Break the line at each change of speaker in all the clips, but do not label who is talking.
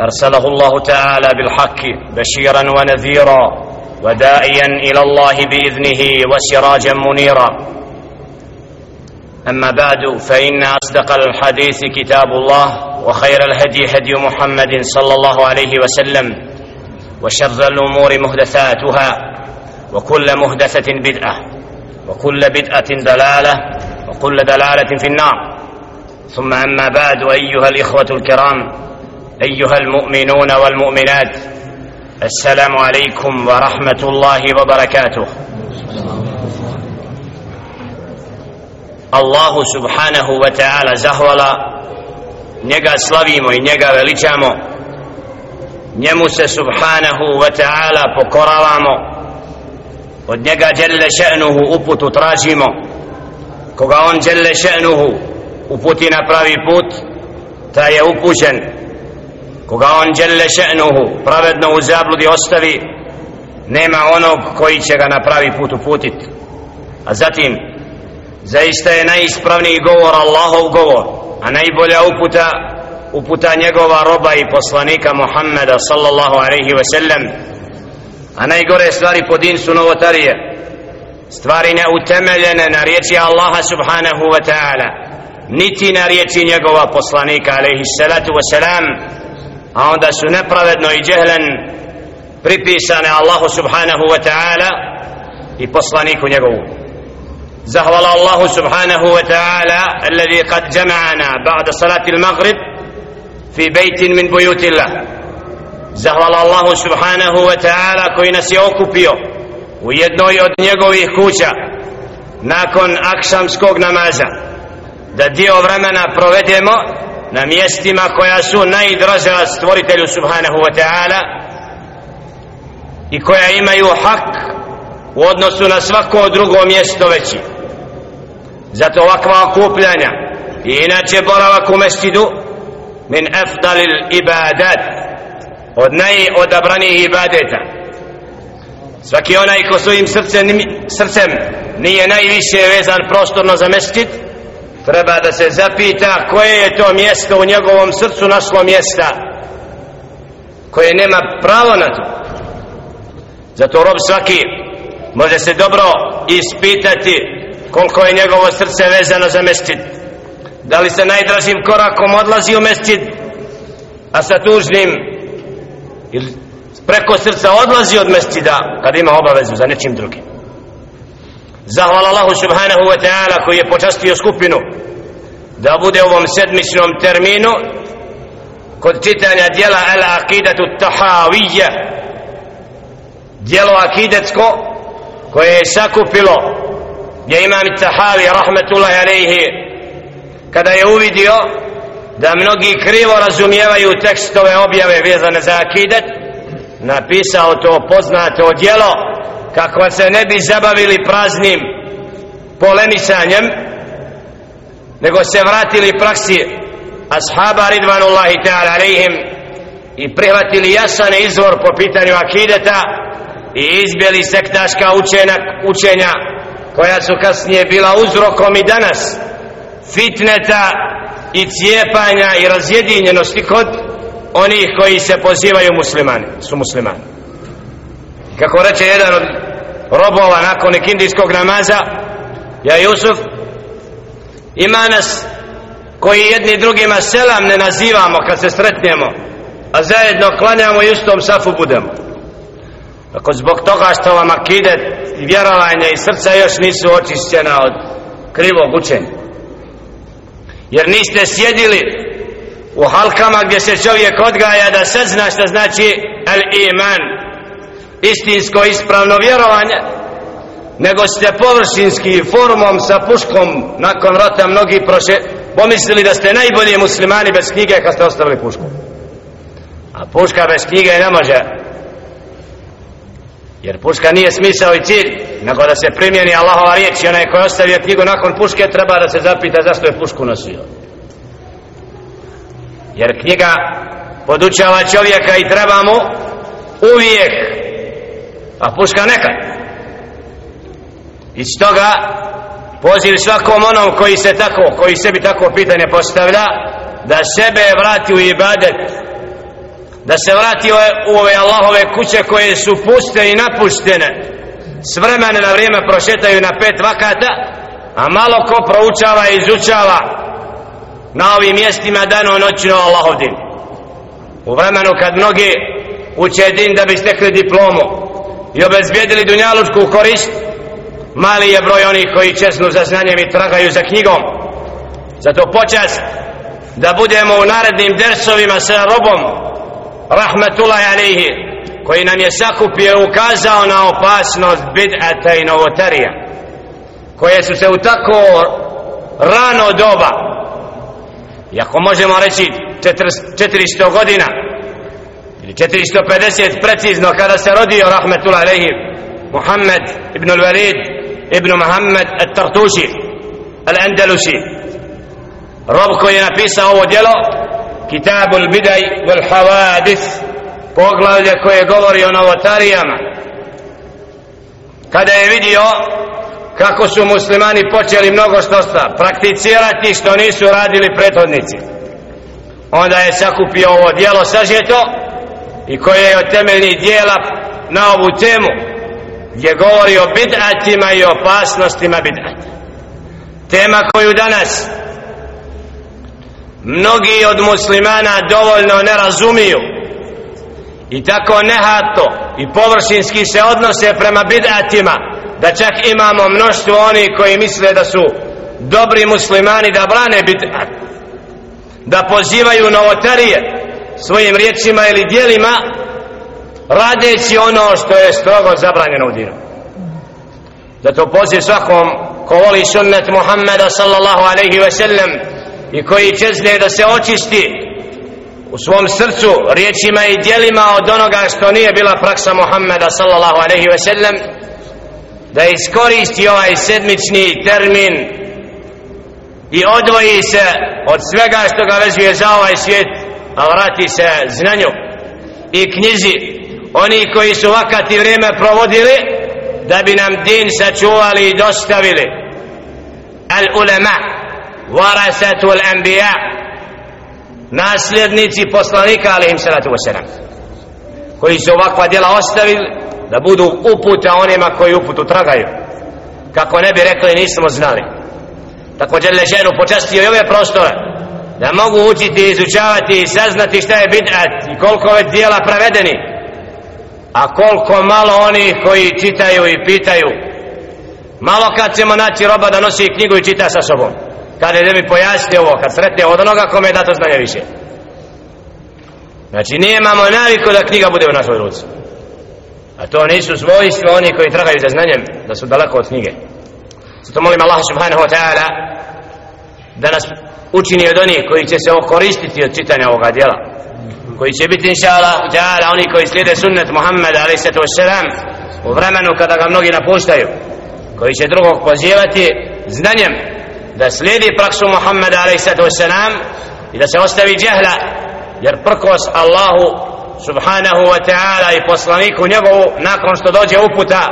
أرسله الله تعالى بالحق بشيرا ونذيرا وداعيا إلى الله بإذنه وسراجا منيرا. أما بعد فإن أصدق الحديث كتاب الله وخير الهدي هدي محمد صلى الله عليه وسلم وشر الأمور محدثاتها وكل محدثه بدعة وكل بدعة ضلاله وكل دلالة في النار. ثم أما بعد أيها الإخوة الكرام ايها المؤمنون والمؤمنات السلام عليكم ورحمه الله وبركاته الله سبحانه وتعالى زهولا njega slavimo i njega veličamo njemu se subhanahu wa ta'ala pokoravamo od njega djelle še'nuhu uputu tražimo koga on djelle še'nuhu uputi na pravi put ta je upućen koga on djelle še'nuhu pravedno u zabludi ostavi nema onog koji će ga na pravi put uputit. A zatim zaista je najispravniji govor Allahov govor a najbolja uputa uputa njegova roba i poslanika Muhammeda sallallahu alaihi ve sellem. A najgore stvari po din su novotarije. Stvari neutemeljene na riječi Allaha subhanahu wa ta'ala niti na riječi njegova poslanika alaihi salatu wa salam a onda su nepravedno i džehlen pripisane Allahu subhanahu wa ta'ala i poslaniku njegovu. Zahvala Allahu subhanahu wa ta'ala alladhi qad jama'ana ba'da salati al-maghrib fi bejtin min bujutillah zahvala Allahu subhanahu wa ta'ala koji nas je okupio u jednoj od njegovih kuća nakon akšamskog namaza. Da dio vremena provedemo na mjestima koja su najdraža stvoritelju subhanahu wa ta'ala i koja imaju hak u odnosu na svako drugo mjesto veći. Zato ovakva okupljanja i inače boravak u mestidu min afdalil ibadat od najodabranijih ibadeta. Svaki onaj ko svojim srcem, srcem nije najviše vezan prostorno za mestid treba da se zapita koje je to mjesto u njegovom srcu našlo mjesta koje nema pravo na to. Zato rob svaki može se dobro ispitati koliko je njegovo srce vezano za mestid da li se najdražim korakom odlazi u mestid a sa tužnim ili preko srca odlazi od mestida kad ima obavezu za nečim drugim zahvala Allahu subhanahu wa ta'ala koji je počastio skupinu da bude u ovom sedmičnom terminu kod čitanja dijela al akidatu tahawiyya. Dijelo akidetsko koje je sakupilo je imam tahawi rahmetullahi alaihi kada je uvidio da mnogi krivo razumijevaju tekstove objave vezane za akidet napisao to poznato dijelo kako se ne bi zabavili praznim polemisanjem nego se vratili praksi ashaba ridvanullahi ta'ala alaihim i prihvatili jasan izvor po pitanju akideta i izbjeli sektaška učenja, učenja koja su kasnije bila uzrokom i danas fitneta i cijepanja i razjedinjenosti kod onih koji se pozivaju muslimani su muslimani kako reče jedan od robova nakon ikindijskog namaza ja Jusuf ima nas koji jedni drugima selam ne nazivamo kad se sretnemo a zajedno klanjamo i istom safu budemo. Ako zbog toga što vam akide i vjerovanje i srca još nisu očišćena od krivog učenja jer niste sjedili u halkama gdje se čovjek odgaja da sad zna što znači al iman istinsko ispravno vjerovanje nego ste površinski formom sa puškom nakon rata mnogi proše pomislili da ste najbolji muslimani bez knjige kad ste ostavili pušku. A puška bez knjige ne može. Jer puška nije smisao i cilj nego da se primjeni Allahova riječ i onaj koji ostavio knjigu nakon puške treba da se zapita zašto je pušku nosio. Jer knjiga podučava čovjeka i treba mu uvijek a puška nekad iz toga poziv svakom onom koji se tako koji sebi tako pitanje postavlja da sebe vrati u ibadet. Da se vrati u ove Allahove kuće koje su puste i napuštene. S vremena na vrijeme prošetaju na pet vakata a malo ko proučava i izučava na ovim mjestima dano noćno Allahov din u vremenu kad mnogi uče din da bi stekli diplomu i obezbijedili dunjalučku korist. Mali je broj onih koji česnu za znanjem i tragaju za knjigom. Zato počas da budemo u narednim dersovima sa robom rahmetullahi alihi koji nam je sakupio ukazao na opasnost bid'ata i novotarija koje su se u tako rano doba iako možemo reći 400 godina 450 precizno kada se rodio rahmetullahi alejhi Muhammed ibn al-Walid ibn Muhammed al-Tartushi al-Andalusi. Rob koji je napisao ovo djelo Kitab al-Bidaj wal-Hawadith poglavlje koje govori o novotarijama. Kada je vidio kako su muslimani počeli mnogo što sta prakticirati što nisu radili prethodnici. Onda je sakupio ovo djelo sažeto i koje je od temeljnih dijela na ovu temu gdje govori o bid'atima i opasnostima bid'ata. Tema koju danas mnogi od muslimana dovoljno ne razumiju i tako nehato i površinski se odnose prema bid'atima da čak imamo mnoštvo oni koji misle da su dobri muslimani da brane bid'at da pozivaju novotarije svojim riječima ili dijelima radeći ono što je strogo zabranjeno u dinu. Zato poziv svakom ko voli sunnet Muhammeda sallallahu alaihi ve sellem i koji čezne da se očisti u svom srcu riječima i dijelima od onoga što nije bila praksa Muhammeda sallallahu alaihi ve sellem da iskoristi ovaj sedmični termin i odvoji se od svega što ga vezuje za ovaj svijet a vrati se znanju i knjizi. Oni koji su vakati vrijeme provodili da bi nam din sačuvali i dostavili. Al ulema warasatu al anbiya nasljednici poslanika alihim salatu wasalam koji su ovakva djela ostavili da budu uputa onima koji uputu tragaju. Kako ne bi rekli nismo znali. Također leženu počastio i ove prostore da mogu učiti, izučavati i saznati šta je bid'at i koliko je dijela pravedeni. A koliko malo oni koji čitaju i pitaju. Malo kad ćemo naći roba da nosi knjigu i čita sa sobom. Kad je da mi pojasni ovo kad sretne od onoga kome je dato znanje više. Znači nemamo naviku da knjiga bude u našoj ruci. A to nisu svojstva oni koji tragaju za znanjem da su daleko od knjige. Zato molim Allah subhanahu wa ta'ala da nas učini od onih koji će se okoristiti od čitanja ovoga djela. Koji će biti inša Allah oni koji slijede sunnet Muhammeda alaih sallatu wassalam u vremenu kada ga mnogi napuštaju. Koji će drugog pozivati znanjem da slijedi praksu Muhammeda alaih sallatu wassalam i da se ostavi džehla jer prkos Allahu subhanahu wa ta'ala i poslaniku njegovu nakon što dođe uputa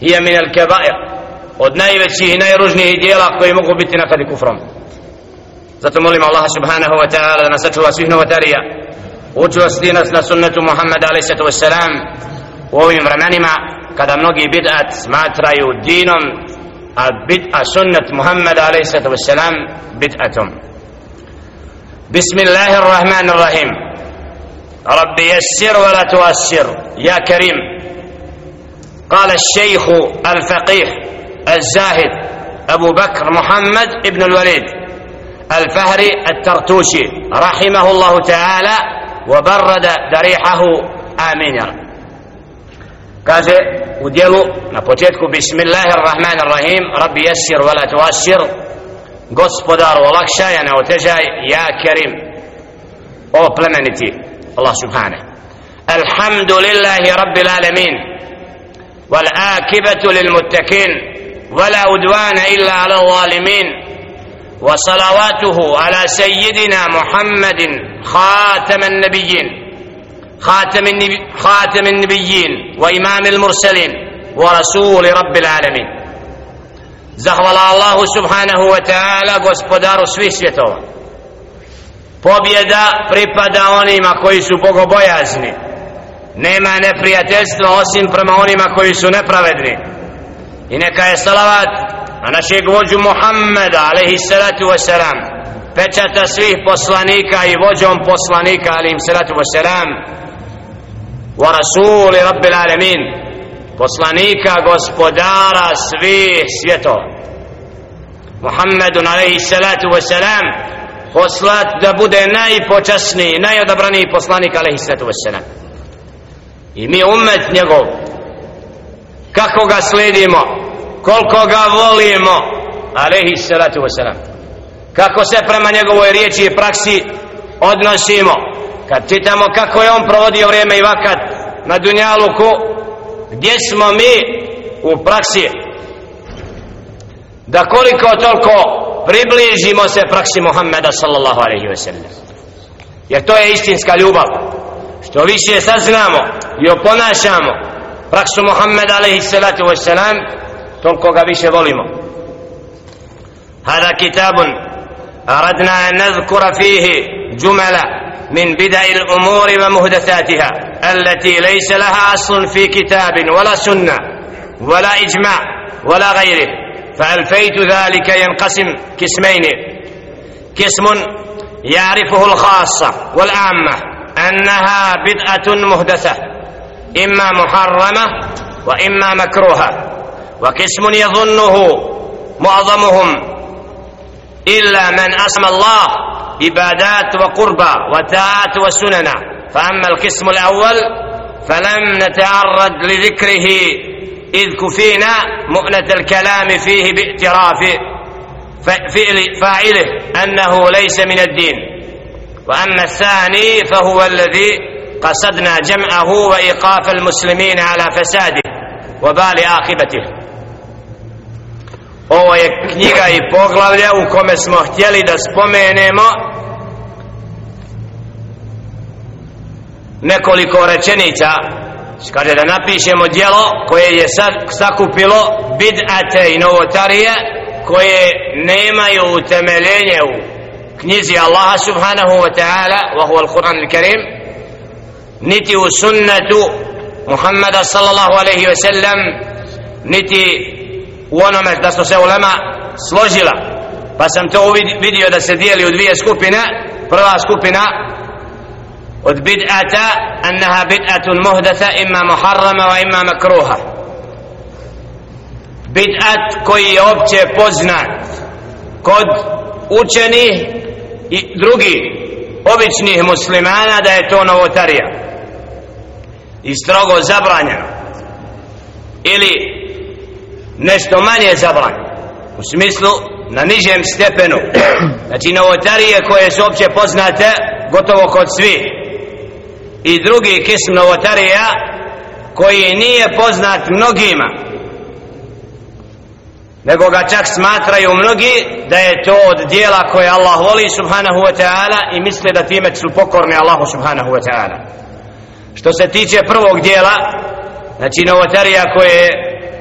hija min al kebair od najvećih i najružnijih dijela koji mogu biti nakad i kufrom. Zato molim Allah subhanahu wa ta'ala da nas sačuva svih novotarija učvrsti nas na sunnetu Muhammeda alaih sallatu wassalam u ovim vremenima kada mnogi bid'at smatraju dinom a bid'a sunnet Muhammeda alaih sallatu wassalam bid'atom Bismillahirrahmanirrahim رب يسر ولا تؤسر يا كريم قال الشيخ الفقيه الزاهد أبو بكر محمد ابن الوليد الفهري الترتوشي رحمه الله تعالى وبرد دريحه آمين يا رب kaže u dijelu na početku Bismillahirrahmanirrahim Rabbi jesir wala tuasir gospodaru olakšaj a ne otežaj ja kerim o plemeniti Allah subhane Alhamdulillahi Rabbil akibatu lil muttakin ولا عدوان إلا على الظالمين وصلواته على سيدنا محمد خاتم النبيين خاتم النبي خاتم النبيين وإمام المرسلين ورسول رب العالمين zahvala Allahu subhanahu wa ta'ala gospodaru svih svjetova pobjeda pripada onima koji su bogobojazni nema neprijateljstva osim prema onima koji su nepravedni i neka je salavat na našeg vođu Muhammeda alaihi salatu wasalam pečata svih poslanika i vođom poslanika alaihi salatu wasalam wa rasuli rabbil alamin poslanika gospodara svih svjetova. Muhammedun alaihi salatu wasalam poslat da bude najpočasniji najodabraniji poslanik alaihi salatu wasalam i mi umet njegov kako ga slijedimo? Koliko ga volimo. Alaihi salatu wasalam. Kako se prema njegovoj riječi i praksi odnosimo. Kad čitamo kako je on provodio vrijeme i vakat na Dunjaluku gdje smo mi u praksi? Da koliko toliko približimo se praksi Muhammeda sallallahu alaihi ve sellem jer to je istinska ljubav. Što više saznamo i oponašamo praksu Muhammeda alaihi salatu ve toliko ga više volimo هذا كتاب أردنا أن نذكر فيه جملا من بدع الأمور ومهدثاتها التي ليس لها أصل في كتاب ولا سنة ولا إجماع ولا غيره. فألفيت ذلك ينقسم قسمين. قسم يعرفه الخاصة والعامة أنها بدعة مهدثة إما محرمة وإما مكروهة. وقسم يظنه معظمهم إلا من أسمى الله عبادات وقربى وتاعات وسننا. فأما القسم الأول فلم نتعرض لذكره إذ كفينا مؤنة الكلام فيه باعتراف فاعله أنه ليس من الدين. وأما الثاني فهو الذي قصدنا جمعه وإيقاف المسلمين على فساده وبال عاقبته. Ovo je knjiga i poglavlja u kome smo htjeli da spomenemo nekoliko rečenica. Kaže da napišemo dijelo koje je sakupilo bid'ate i novotarije koje nemaju utemeljenje u knjizi Allaha subhanahu wa ta'ala wa huwa al-Quran al-Karim niti u sunnetu Muhammada sallallahu alaihi wa sallam niti u onome da su se ulema složila. Pa sam to vidio da se dijeli u dvije skupine. Prva skupina od bid'ata annaha bid'atun muhdasa ima muharrama wa ima makruha. Bid'at koji je opće poznat kod učenih i drugi običnih muslimana da je to novotarija i strogo zabranjeno. Ili nešto manje zabranjeno u smislu na nižem stepenu. Znači novotarije koje su opće poznate gotovo kod svi i drugi kism novotarija koji nije poznat mnogima. Nego ga čak smatraju mnogi da je to od dijela koje Allah voli subhanahu wa ta'ala i misle da time su pokorni Allahu subhanahu wa ta'ala. Što se tiče prvog dijela znači novotarija koje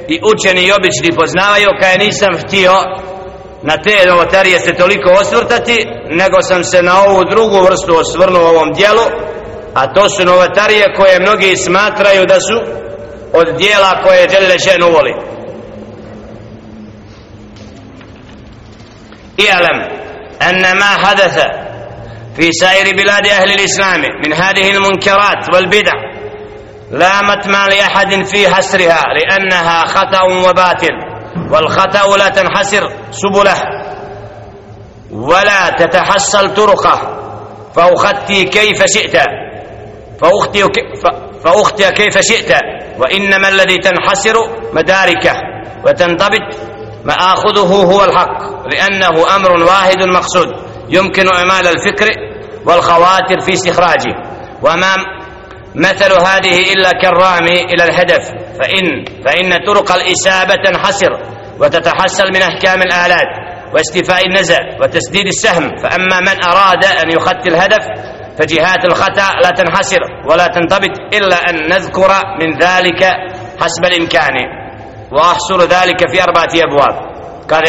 i učeni i obični poznavaju kaj nisam htio na te novotarije se toliko osvrtati nego sam se na ovu drugu vrstu osvrnuo u ovom dijelu a to su novotarije koje mnogi smatraju da su od dijela koje žele ženu voli i alam أن ما حدث في سائر بلاد أهل الإسلام من هذه المنكرات والبدع لا متمع لأحد في حسرها لأنها خطأ وباطل والخطأ لا تنحسر سبله ولا تتحصل طرقه. فأختي كيف شئت فأختي, فأختي كيف شئت وإنما الذي تنحسر مداركه وتنضبط مآخذه هو الحق لأنه أمر واحد مقصود يمكن إعمال الفكر والخواطر في استخراجه. وما مثل هذه إلا كالرامي إلى الهدف. فإن, فإن طرق الإسابة تنحسر وتتحصل من أحكام الآلات واستيفاء النزع وتسديد السهم. فأما من أراد أن يخطي الهدف فجهات الخطأ لا تنحسر ولا تنضبط إلا أن نذكر من ذلك حسب الإمكان. وأحصر ذلك في أربعة أبواب.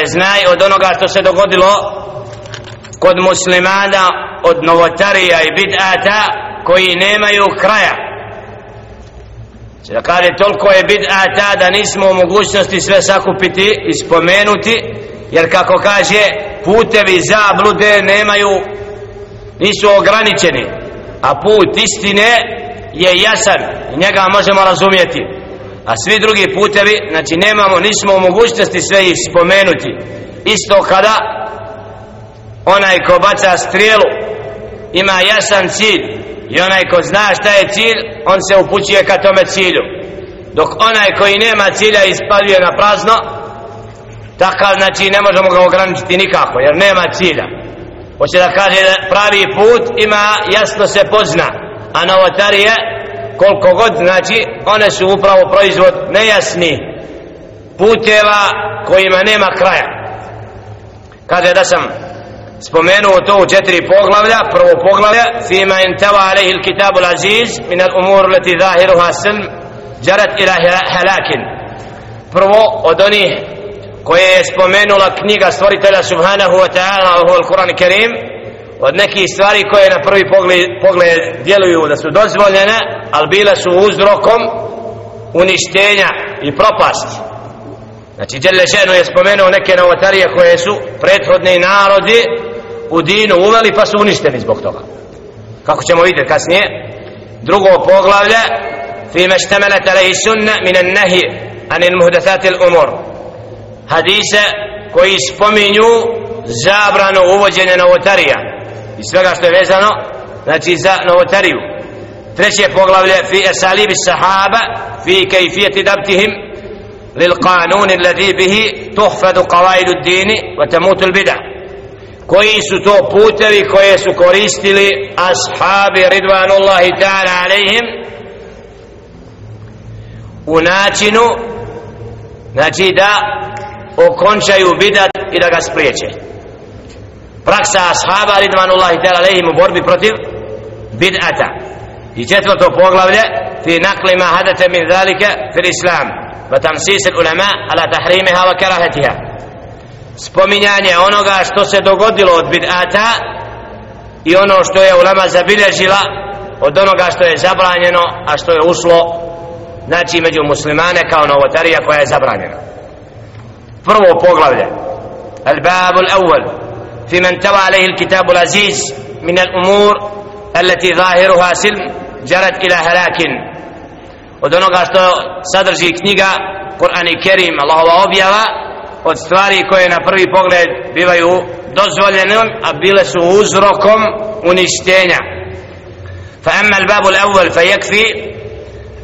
je znaj od onoga što se dogodilo kod muslimana od novotarija koji nemaju kraja. Znači da kaže toliko je bid'ata da nismo u mogućnosti sve sakupiti i spomenuti jer kako kaže putevi zablude nemaju nisu ograničeni a put istine je jasan i njega možemo razumjeti. A svi drugi putevi znači nemamo nismo u mogućnosti sve ih spomenuti. Isto kada onaj ko baca strijelu ima jasan cilj i onaj ko zna šta je cilj on se upućuje ka tome cilju. Dok onaj koji nema cilja ispaljuje na prazno takav znači ne možemo ga ograničiti nikako jer nema cilja. Hoće da kaže da pravi put ima jasno se pozna. A novotarije koliko god znači one su upravo proizvod nejasni puteva kojima nema kraja. Kaže da sam spomenuo to u četiri poglavlja. Prvo poglavlja fima intava alaihi il kitabu l'aziz min al umur leti zahiruha silm jarat ila halakin. Prvo od onih koje je spomenula knjiga stvoritelja subhanahu wa ta'ala ovo je Kur'an Kerim od nekih stvari koje na prvi pogled, pogled djeluju da su dozvoljene ali bile su uzrokom uništenja i propasti. Znači Đele ženu je spomenuo neke novotarije koje su prethodni narodi u dinu uveli pa su uništeni zbog toga kako ćemo vidjeti kasnije drugo poglavlje فيما اشتملت عليه السنة من النهي عن المهدثات الأمور hadise koji spominju zabrano uvođenje novotarija i svega što je vezano znači za novotariju treće poglavlje fi esalibi sahaba fi kajfijeti dabtihim lil kanun alladhi bihi tuhfadu qawaidu dini wa tamutu al-bid'a koji su to putevi koje su koristili ashabi ridvanullahi ta'ala alaihim? U načinu znači da okončaju bidat i da ga spriječe. Praksa ashaba ridvanullahi ta'ala alejhim u borbi protiv bid'ata. I četvrto poglavlje fi nakli ma min zalika fil islam. Wa tamsis al ulama ala tahrimiha wa karahatiha spominjanje onoga što se dogodilo od bid'ata i ono što je ulama zabilježila od onoga što je zabranjeno a što je ušlo znači među muslimane kao novotarija koja je zabranjena فرو بوغلاولا الباب الأول في من توى عليه الكتاب العزيز من الأمور التي ظاهرها سلم جرت إلى هلاك ودونو قاشتو sadrži knjiga Kur'an i Kerim Allahova objava od stvari koje na prvi pogled bivaju dozvoljenim a bile su uzrokom uništenja. فأما الباب الأول فيكفي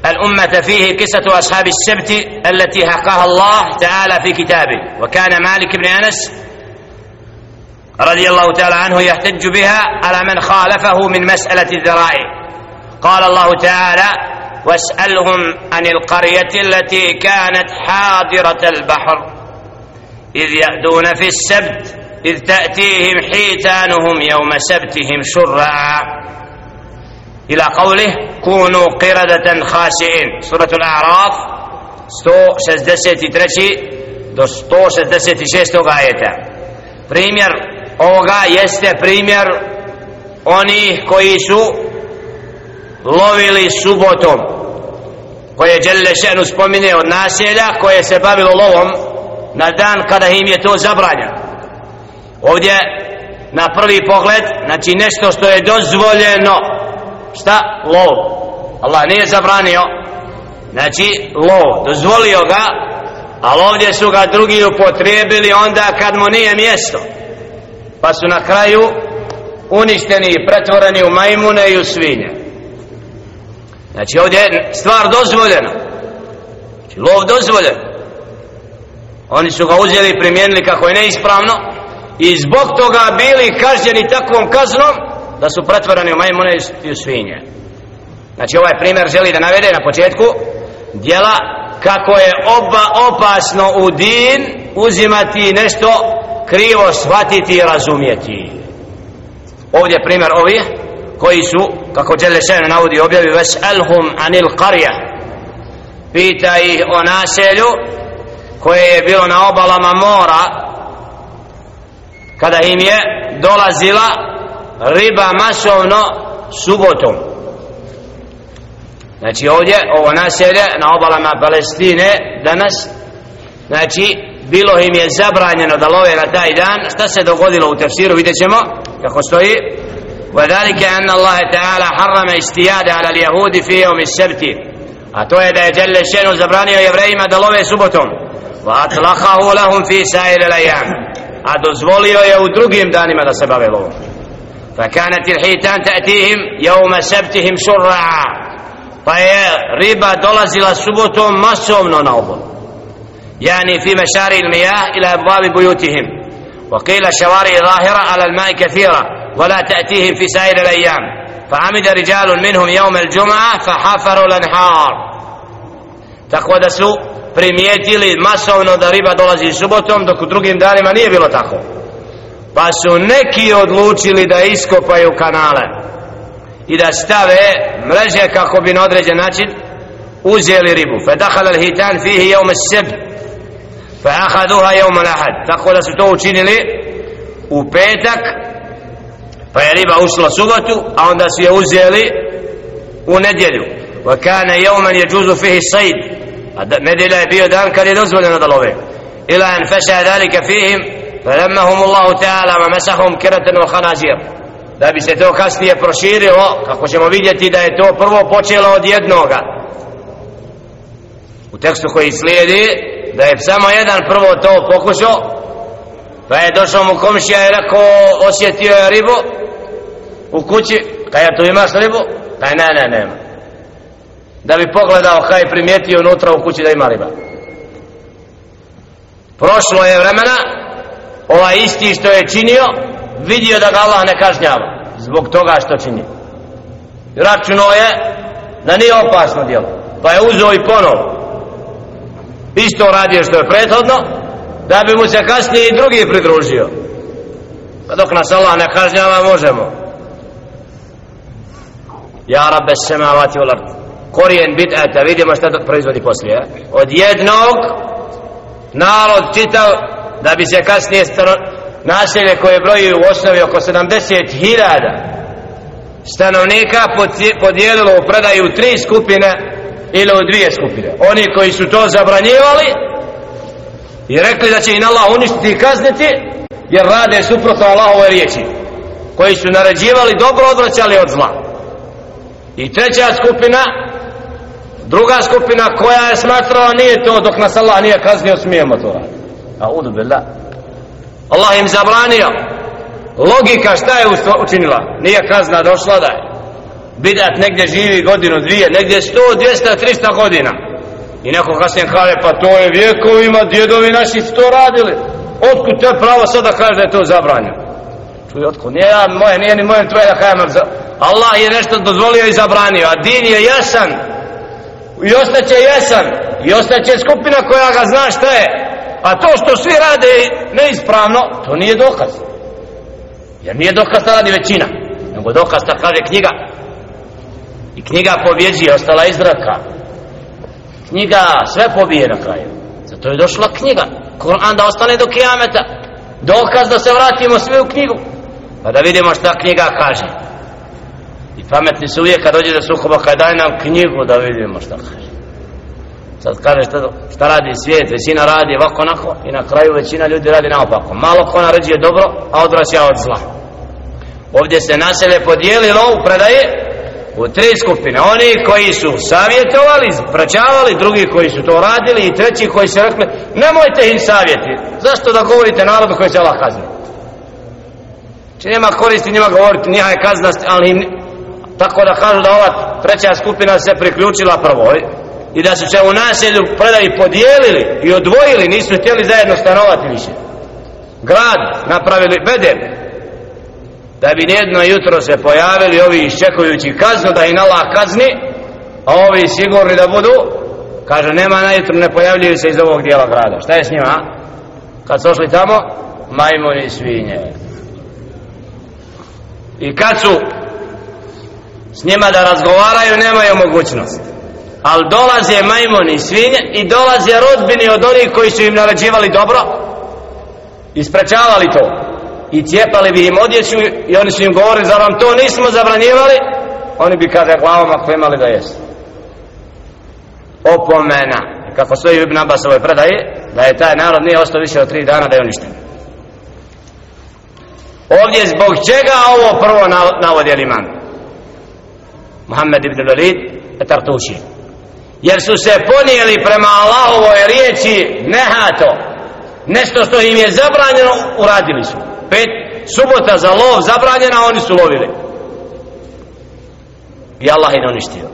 الأمة فيه قصة أصحاب السبت التي حقها الله تعالى في كتابه وكان مالك بن أنس رضي الله تعالى عنه يحتج بها على من خالفه من مسألة الذرائع قال الله تعالى واسألهم عن القرية التي كانت حاضرة البحر إذ يأتون في السبت إذ تأتيهم حيتانهم يوم سبتهم شرعا إلى قوله كونوا قردة خاشئين سورة الأعراف 163 do 166 ajeta primjer ovoga jeste primjer onih koji su lovili subotom koje Đelešenu spomine od naselja koje se bavilo lovom na dan kada im je to zabranjeno. Ovdje na prvi pogled znači nešto što je dozvoljeno. Šta? lov. Allah nije zabranio. Znači lov, dozvolio ga ali ovdje su ga drugi upotrijebili onda kad mu nije mjesto. Pa su na kraju uništeni i pretvoreni u majmune i u svinje. Znači ovdje je stvar dozvoljena. Znači lov dozvoljen oni su ga uzeli i primijenili kako je neispravno i zbog toga bili kažnjeni takvom kaznom da su pretvoreni u majmune i u svinje. Znači ovaj primjer želi da navede na početku djela kako je oba opasno u din uzimati nešto krivo shvatiti i razumjeti. Ovdje primjer ovih koji su kako Đelešenu navodi objavi ves elhum anil qarja pita ih o naselju koje je bilo na obalama mora kada im je dolazila riba masovno subotom znači ovdje ovo naselje na obalama Palestine danas znači bilo im je zabranjeno da love na taj dan šta se dogodilo u tefsiru vidjet ćemo kako stoji وذلك أن الله تعالى حرم استياد على اليهود في يوم السبت a to je da je Đelle Šenu zabranio jevrejima da love subotom وأطلقه لهم في سائر الأيام. a dozvolio je u drugim danima فكانت الحيتان تأتيهم يوم سبتهم شرعا. pa je riba dolazila subotom masovno يعني في مشاري المياه إلى أبواب بيوتهم. وقيل شوارع ظاهرة على الماء كثيرة ولا تأتيهم في سائر الأيام. فعمد رجال منهم يوم الجمعة فحفروا الأنهار. تقوى دسو primijetili masovno da riba dolazi subotom dok u drugim danima nije bilo tako. Pa su neki odlučili da iskopaju kanale i da stave mreže kako bi na određen način uzeli ribu. فدخل dakhala فيه يوم fihi yawm as-sabt fa akhaduha yawm al-ahad. Tako da su to učinili u petak pa je riba ušla subotu a onda su je uzeli u nedjelju. Wa kana yawman yajuzu fihi a nedjelja je bio dan kad je dozvoljeno da love. Ila en feša dalike fihim falamahum Allahu ta'ala ma mesahum kiratan wa khanazir. Da bi se to kasnije proširilo kako ćemo vidjeti da je to prvo počelo od jednoga. U tekstu koji slijedi da je samo jedan prvo to pokušao pa je došao mu komšija i rekao osjetio je ribu u kući. Kaj ja tu imaš ribu? Kaj ne ne nema da bi pogledao kaj primijetio unutra u kući da ima riba. Prošlo je vremena ovaj isti što je činio vidio da ga Allah ne kažnjava zbog toga što čini. Računo je da nije opasno djelo pa je uzeo i ponovo. Isto radio što je prethodno da bi mu se kasnije i drugi pridružio. Pa dok nas Allah ne kažnjava možemo. Ja rabbe semavati u lartu korijen bid'ata vidimo šta to proizvodi poslije eh? od jednog narod čitav da bi se kasnije naselje koje broji u osnovi oko 70.000 stanovnika podijelilo u predaju u tri skupine ili u dvije skupine. Oni koji su to zabranjivali i rekli da će in Allah uništiti i kazniti jer rade suprotno Allahove riječi koji su naređivali dobro odvraćali od zla. I treća skupina druga skupina koja je smatrala nije to dok nas Allah nije kaznio smijemo to raditi. A udu billah. Allah im zabranio. Logika šta je učinila? Nije kazna došla da je. Bidat negdje živi godinu dvije negdje 100, 200, 300 godina. I neko kasnije kaže pa to je vjekovima djedovi naši to radili. Otkud te pravo sada kaže da je to zabranjeno? Čuj otkud? Nije ja moje nije ni moje tvoje da kajem Allah je nešto dozvolio i zabranio a din je jasan i ostaće jesan i ostaće skupina koja ga zna šta je. A to što svi rade neispravno to nije dokaz. Jer nije dokaz da radi većina nego dokaz da kaže knjiga. I knjiga pobjeđi ostala izraka. Knjiga sve pobije na kraju. Zato je došla knjiga. Kur'an da ostane do kijameta. Dokaz da se vratimo sve u knjigu. Pa da vidimo šta knjiga kaže. I pametni su uvijek kad dođe do sukoba, kad daj nam knjigu da vidimo šta kaže. Sad kaže šta, šta radi svijet, većina radi ovako onako i na kraju većina ljudi radi naopako. Malo ko naređuje dobro, a odvraća od zla. ovdje se naselje podijelilo u predaje u tri skupine oni koji su savjetovali, praćavali drugi koji su to radili i treći koji su rekli nemojte im savjeti zašto da govorite narodu koji će Allah kazniti? či nema koristi njima govoriti nije je kazna ali im, tako da kažu da ova treća skupina se priključila prvoj i da su se u naselju predaji podijelili i odvojili nisu htjeli zajedno stanovati više. Grad napravili bedem da bi nijedno jutro se pojavili ovi iščekujući kaznu da im Allah kazni a ovi sigurni da budu kaže nema na jutru, ne pojavljuju se iz ovog dijela grada. Šta je s njima? Kad su ošli tamo? Majmuni svinje. I kad su s njima da razgovaraju nemaju mogućnost. Ali dolaze majmoni svinje i dolaze rodbini od onih koji su im naređivali dobro isprečavali to. I cijepali bi im odjeću i oni su im govorili za vam to nismo zabranjivali? Oni bi kada glavama klemali da jesu. Opomena. Kako stoji u Ibn Abbasovoj predaji da je taj narod nije ostao više od tri dana da je uništen. Ovdje zbog čega ovo prvo navodi imam Muhammed ibn Velid e Tartuši jer su se ponijeli prema Allahovoj riječi nehato. Nešto što im je zabranjeno uradili su. Pet subota za lov zabranjena oni su lovili. I Allah je uništio.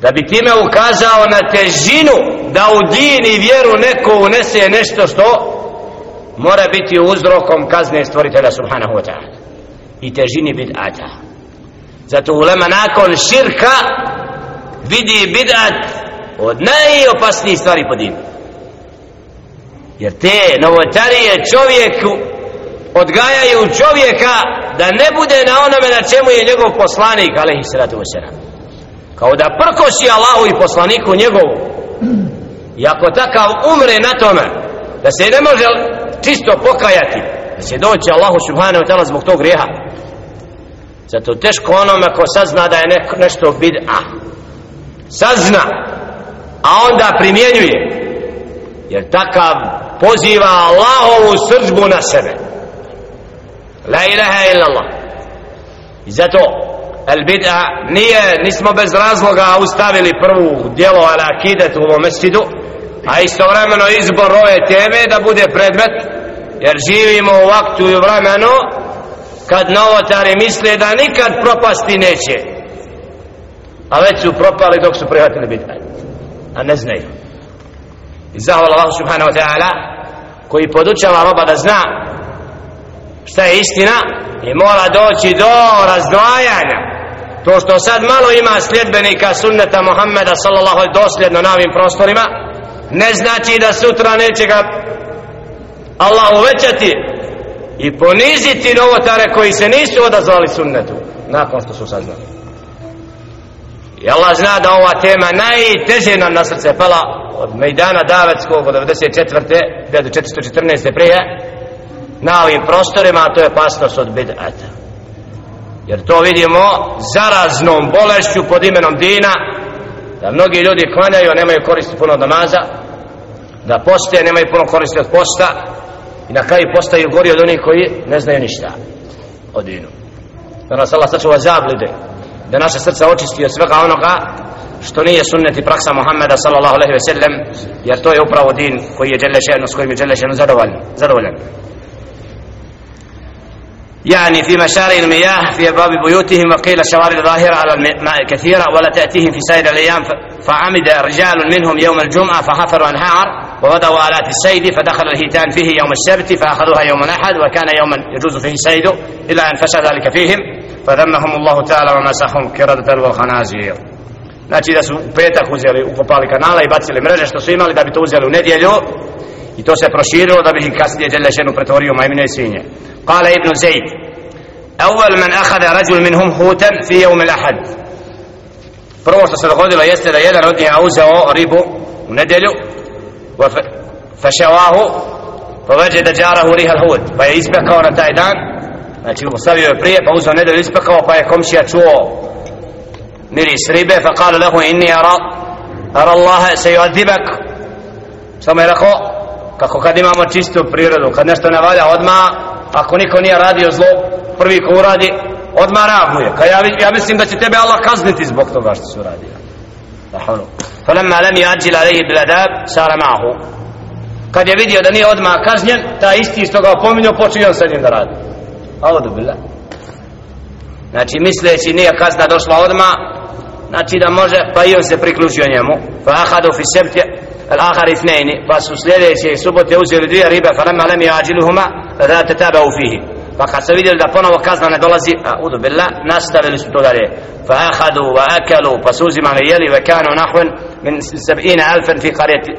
Da bi time ukazao na težinu da u din i vjeru neko unese nešto što mora biti uzrokom kazne stvoritelja subhanahu wa ta'ala. I težini bid'ata zato ulema nakon širka vidi bid'at od najopasnijih stvari po dinu. Jer te novotarije čovjeku odgajaju čovjeka da ne bude na onome na čemu je njegov poslanik alaihi sallatu wasalam. Kao da prkosi Allahu i poslaniku njegovu. I ako takav umre na tome da se ne može čisto pokajati da će doći Allahu subhanahu wa ta'ala zbog tog grijeha zato teško onome ko sazna da je neko, nešto bid'a. Sazna a onda primjenjuje. Jer takav poziva Allahovu srđbu na sebe. La ilaha illa Allah i zato al bid'a nije nismo bez razloga ustavili prvu djelo ala akidetu u ovom a istovremeno izbor ove teme da bude predmet jer živimo u vaktu i vremenu kad novotari misle da nikad propasti neće a već su propali dok su prihvatili bid'a a ne znaju. I zahvala Allah subhanahu wa ta'ala koji podučava roba da zna šta je istina i mora doći do razdvajanja. To što sad malo ima sljedbenika sunneta Muhammeda sallallahu alaihi dosljedno na ovim prostorima ne znači da sutra neće ga Allah uvećati i poniziti novotare koji se nisu odazvali sunnetu nakon što su saznali i Allah zna da ova tema najteže nam na srce pala od Mejdana Davetskog od 94. do 414. prije na ovim prostorima a to je pasnost od bid'ata jer to vidimo zaraznom bolešću pod imenom dina da mnogi ljudi klanjaju a nemaju koristi puno od namaza da poste nemaju puno koristi od posta i na kraju postaju gori od onih koji ne znaju ništa o dinu da nas Allah sačuva zablide da naše srca očisti od svega onoga što nije sunnet i praksa Muhammeda sallallahu alaihi ve sellem jer to je upravo din koji je djelle še'nu s kojim je djelle še'nu zadovoljan zadovoljan يعني في مشارع المياه في أبواب بيوتهم وقيل شوارد ظاهرة على الماء كثيرة ولا تأتيهم في سائر الأيام فعمد رجال منهم يوم الجمعة فحفروا أنهار ووضعوا آلات السيد فدخل الهيتان فيه يوم السبت فأخذوها يوم الأحد وكان يوما يجوز فيه السيد إلا أن فشى ذلك فيهم فذمهم الله تعالى ومسخهم كردة والخنازير znači da su u petak uzeli, ukopali kanala i bacili mreže što su imali da bi to uzeli u nedjelju i to se proširilo da bi ih kasnije Đelešenu pretvorio majmine i svinje قال ابن زيد أول من أخذ رجل منهم خوتا في يوم الأحد prvo što se dogodilo jeste da jedan od njih uzeo ribu u nedjelju فشواه فوجد جاره ريح الهود فيا إسبكا ونا تايدان znači ustavio je prije pa uzeo nedelju ispekao pa je komšija čuo miris ribe fa kala lehu inni ara ara Allahe se ju adibak samo je rekao kako kad imamo čistu prirodu kad nešto ne valja odma ako niko nije radio zlo prvi ko uradi odma ravnuje. Ka ja, ja mislim da će tebe Allah kazniti zbog toga što su radio فلما لم يعجل عليه بالعذاب سار معه kad je vidio da nije odmah kažnjen ta isti što ga opominio počeo on sa njim da radi audu billah znači misleći nije kazna došla odmah znači da može pa i on se priključio njemu fa ahadu fi sebtje الآخر اثنين فاسو sljedeće subote uzeli dvije ribe فلما لم يعجلهما فذا تتابعوا فيه Pa kad se vidjeli da ponovo kazna ne dolazi a udu billah nastavili su to dalje fa ahadu wa akalu pa su uzimali jeli ve kanu nahven min 70 alfen fi qarijeti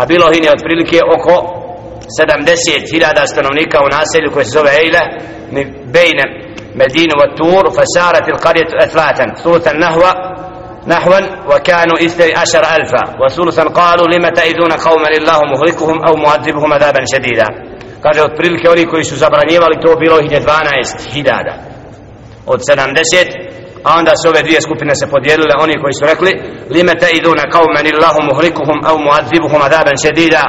a bilo hini otprilike oko 70.000 stanovnika u naselju koje se zove Ejle mi bejne Medinu wa Tur fasarat il qarijetu ethlatan thuluthan nahwa نحوا وكانوا اثني عشر ألفا وثلثا قالوا لم تأذون قوما الله مهلكهم أو معذبهم عذابا شديدا kaže otprilike oni koji su zabranjivali to bilo ih je 12.000 od 70 a onda su ove dvije skupine se podijelile oni koji su rekli limete iduna kaumen illahu muhlikuhum au muadzibuhum adaban šedida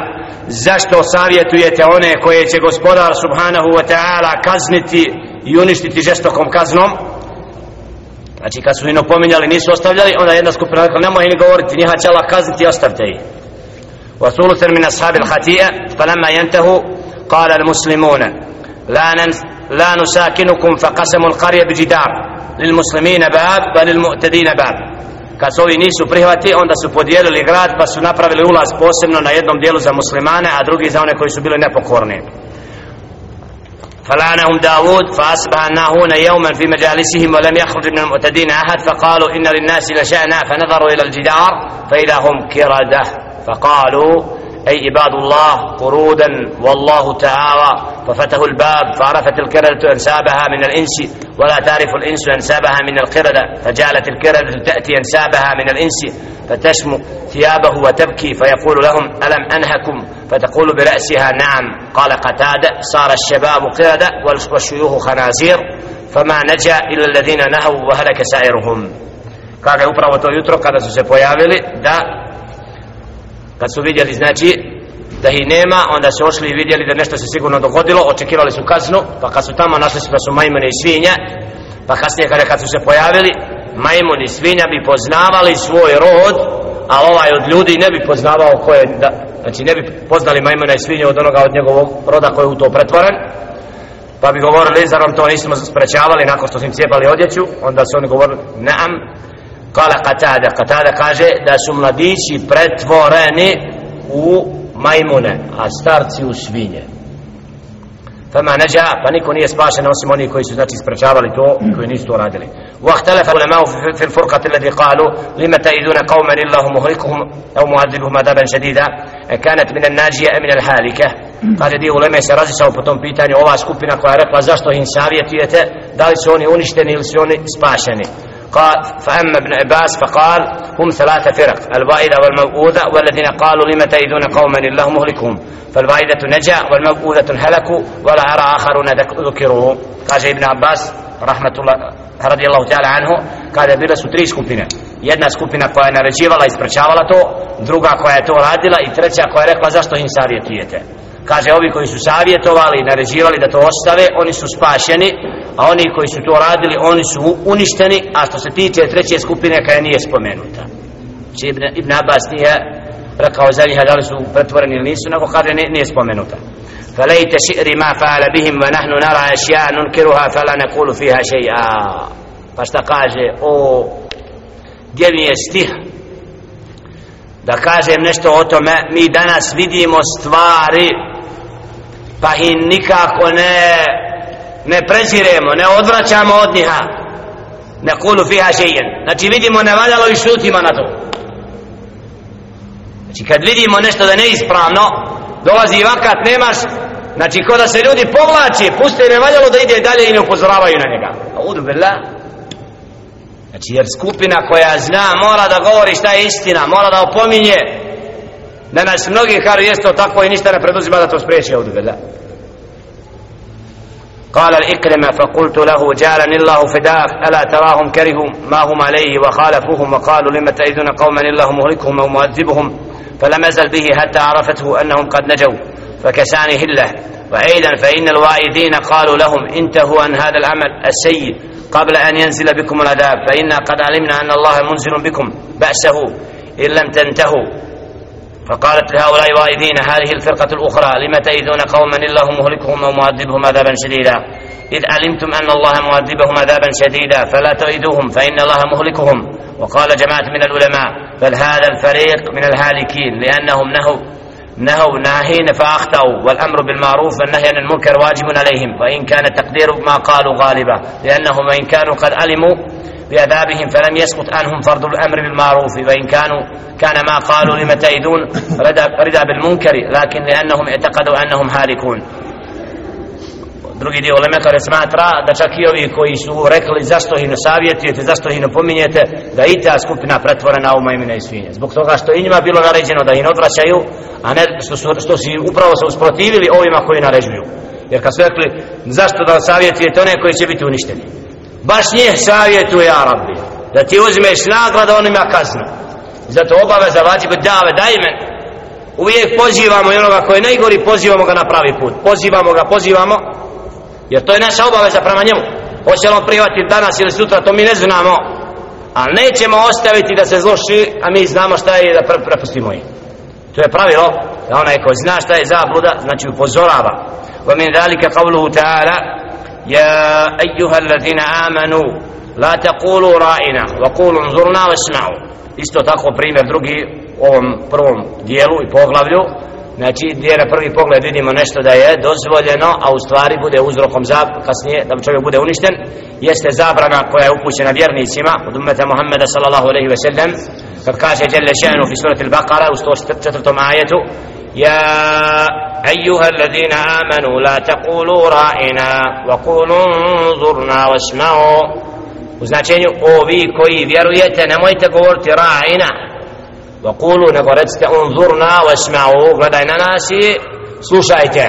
zašto savjetujete one koje će gospodar subhanahu wa ta'ala kazniti i uništiti žestokom kaznom znači kad su ih opominjali nisu ostavljali onda jedna skupina rekla nemoj ni govoriti njiha će Allah kazniti ostavite ih وثلث من أصحاب الخطيئة فلما ينتهوا قال المسلمون لا, ننس لا نساكنكم فقسموا القرية بجدار. للمسلمين باب وللمؤتدين باب. Kad su ovi nisu prihvati onda su podijelili grad pa su napravili ulaz posebno na jednom dijelu za muslimane a drugi za one koji su bili nepokorni. فلعنهم داود فأصبح الناهون يوما في مجالسهم ولم يخرج من المعتدين أحد فقالوا إن للناس لشأنا فنظروا إلى الجدار فإذا هم كردة فقالوا أي عباد الله قرودا والله تعالى ففتحوا الباب فعرفت الكردة أنسابها من الإنس ولا تعرف الإنس أنسابها من القردة فجعلت الكردة تأتي أنسابها من الإنس فتشم ثيابه وتبكي فيقول لهم ألم أنهكم؟ فتقول برأسها نعم. قال قتادة صار الشباب قردة والشيوخ خنازير فما نجا إلا الذين نهوا وهلك سائرهم. kaže upravo to jutro kada su se pojavili da kad su vidjeli znači da ih nema onda su ošli i vidjeli da nešto se sigurno dogodilo očekivali su kaznu pa kad su tamo našli su da su majmune i svinja pa kasnije kada kad su se pojavili majmuni i svinja bi poznavali svoj rod a ovaj od ljudi ne bi poznavao ko je da, znači ne bi poznali majmuna i svinja od onoga od njegovog roda koji je u to pretvoren. Pa bi govorili zar vam to nismo sprečavali nakon što su im cijepali odjeću? Onda su oni govorili naam. Kala Qatada, Qatada kaže da su mladići pretvoreni u majmune, a starci u svinje. Fama neđa, pa niko nije spašen osim oni koji su znači sprečavali to, koji nisu to radili. واختلف العلماء في الفرقة الذي قالوا لما تأيدون قوما الله مهلكهم أو معذبهم عذابا شديدا كانت من الناجية من الهالكة قال دي علماء se razisao po tom pitanju ova skupina koja je rekla zašto im savjetujete da li su oni uništeni ili su oni spašeni قال فأما ابن عباس فقال هم ثلاثة فرق الوائدة والموؤودة والذين قالوا لم تأيدون قوما الله مهلكهم فالوائدة نجا والموؤودة هلكوا ولا أرى آخرون ذكروا قال ابن عباس رحمة الله رضي الله تعالى عنه kada bila su tri skupine jedna skupina koja je naređivala i sprečavala to druga koja je to radila i treća koja je rekla zašto im savjetujete kaže ovi koji su savjetovali i naređivali da to ostave oni su spašeni a oni koji su to radili oni su uništeni a što se tiče treće skupine koja nije spomenuta či Ibn, Ibn Abbas nije rekao za njih da li su pretvoreni ili nisu nego kaže nije, nije spomenuta فليت شئري ما فعل بهم ونحن نرى أشياء ننكرها فلا نقول فيها شيئا pa šta kaže o gdje mi je stih da kažem nešto o tome mi danas vidimo stvari pa i nikako ne ne preziremo, ne odvraćamo od njiha ne kulu fiha šejen. Znači vidimo ne valjalo i šutimo na to. Znači kad vidimo nešto da ne ispravno dolazi vakat nemaš znači ko da se ljudi povlače puste ne valjalo da ide dalje i ne upozoravaju na njega. Udu billah. Znači jer skupina koja zna mora da govori šta je istina mora da opominje. Da nas mnogi kažu jeste to tako i ništa ne preduzima da to spriječi. Ovdje billah قال الإكرمة فقلت له جعلني الله فداك ألا تراهم كرهوا ما هم عليه وخالفوهم وقالوا لم تأذون قوما الله مهلكهم أو مؤذبهم فلم أزل به حتى عرفته أنهم قد نجوا فكساني هله وأيضا فإن الواعدين قالوا لهم انتهوا عن هذا العمل السيء قبل أن ينزل بكم العذاب فإنا قد علمنا أن الله منزل بكم بأسه إن لم تنتهوا فقالت لهؤلاء الواعدين هذه الفرقة الأخرى لم تئذون قوما الله مهلكهم ومعذبهم عذابا شديدا. إذ علمتم أن الله معذبهم عذابا شديدا فلا تؤذوهم فإن الله مهلكهم. وقال جماعة من العلماء بل هذا الفريق من الهالكين لأنهم نهوا نهوا ناهين فأخطأوا والأمر بالمعروف والنهي عن المنكر واجب عليهم وإن كان تقدير ما قالوا غالبا لأنهم وإن كانوا قد علموا بعذابهم فلم يسقط عنهم فرض الأمر بالمعروف وإن كانوا كان ما قالوا لم تأيدون ردا بالمنكر لكن لأنهم اعتقدوا أنهم هالكون drugi dio uleme smatra da čak i ovi koji su rekli zašto ih ne savjetujete, zašto ih ne pominjete, da i ta skupina pretvorena u majmine i svinje. Zbog toga što i njima bilo naređeno da ih odvraćaju, a ne što su, što su upravo se usprotivili ovima koji naređuju. Jer kad su rekli zašto da savjetujete one koji će biti uništeni. Baš njih savjetuje Arabi. Da ti uzmeš nagrada onima kazna. Zato obaveza vađi kod dave, daj men. Uvijek pozivamo i onoga koji je najgori, pozivamo ga na pravi put. Pozivamo ga, pozivamo, jer to je naša obaveza prema njemu. Hoće on prihvatiti danas ili sutra to mi ne znamo. Ali nećemo ostaviti da se zloši a mi znamo šta je da prepustimo ih to je pravilo da onaj ko zna šta je zabluda znači upozorava. Wa min dhalika qawluhu ta'ala ya ayyuha alladhina amanu la taqulu ra'ina wa qulu anzurna wasma'u isto tako primjer drugi u ovom prvom dijelu i poglavlju znači gdje na prvi pogled vidimo nešto da je dozvoljeno a u stvari bude uzrokom za kasnije da čovjek bude uništen jeste zabrana koja je upućena vjernicima od umeta Muhammeda sallallahu alaihi ve sellem kad kaže Jelle še'nu fi surati al-Baqara u 104. ajetu يا أيها الذين آمنوا لا تقولوا رائنا وقولوا انظرنا واسمعوا u značenju ovi koji vjerujete nemojte govoriti ra'ina وقولوا nego recite unzurna wasma'u gledaj na nas i slušajte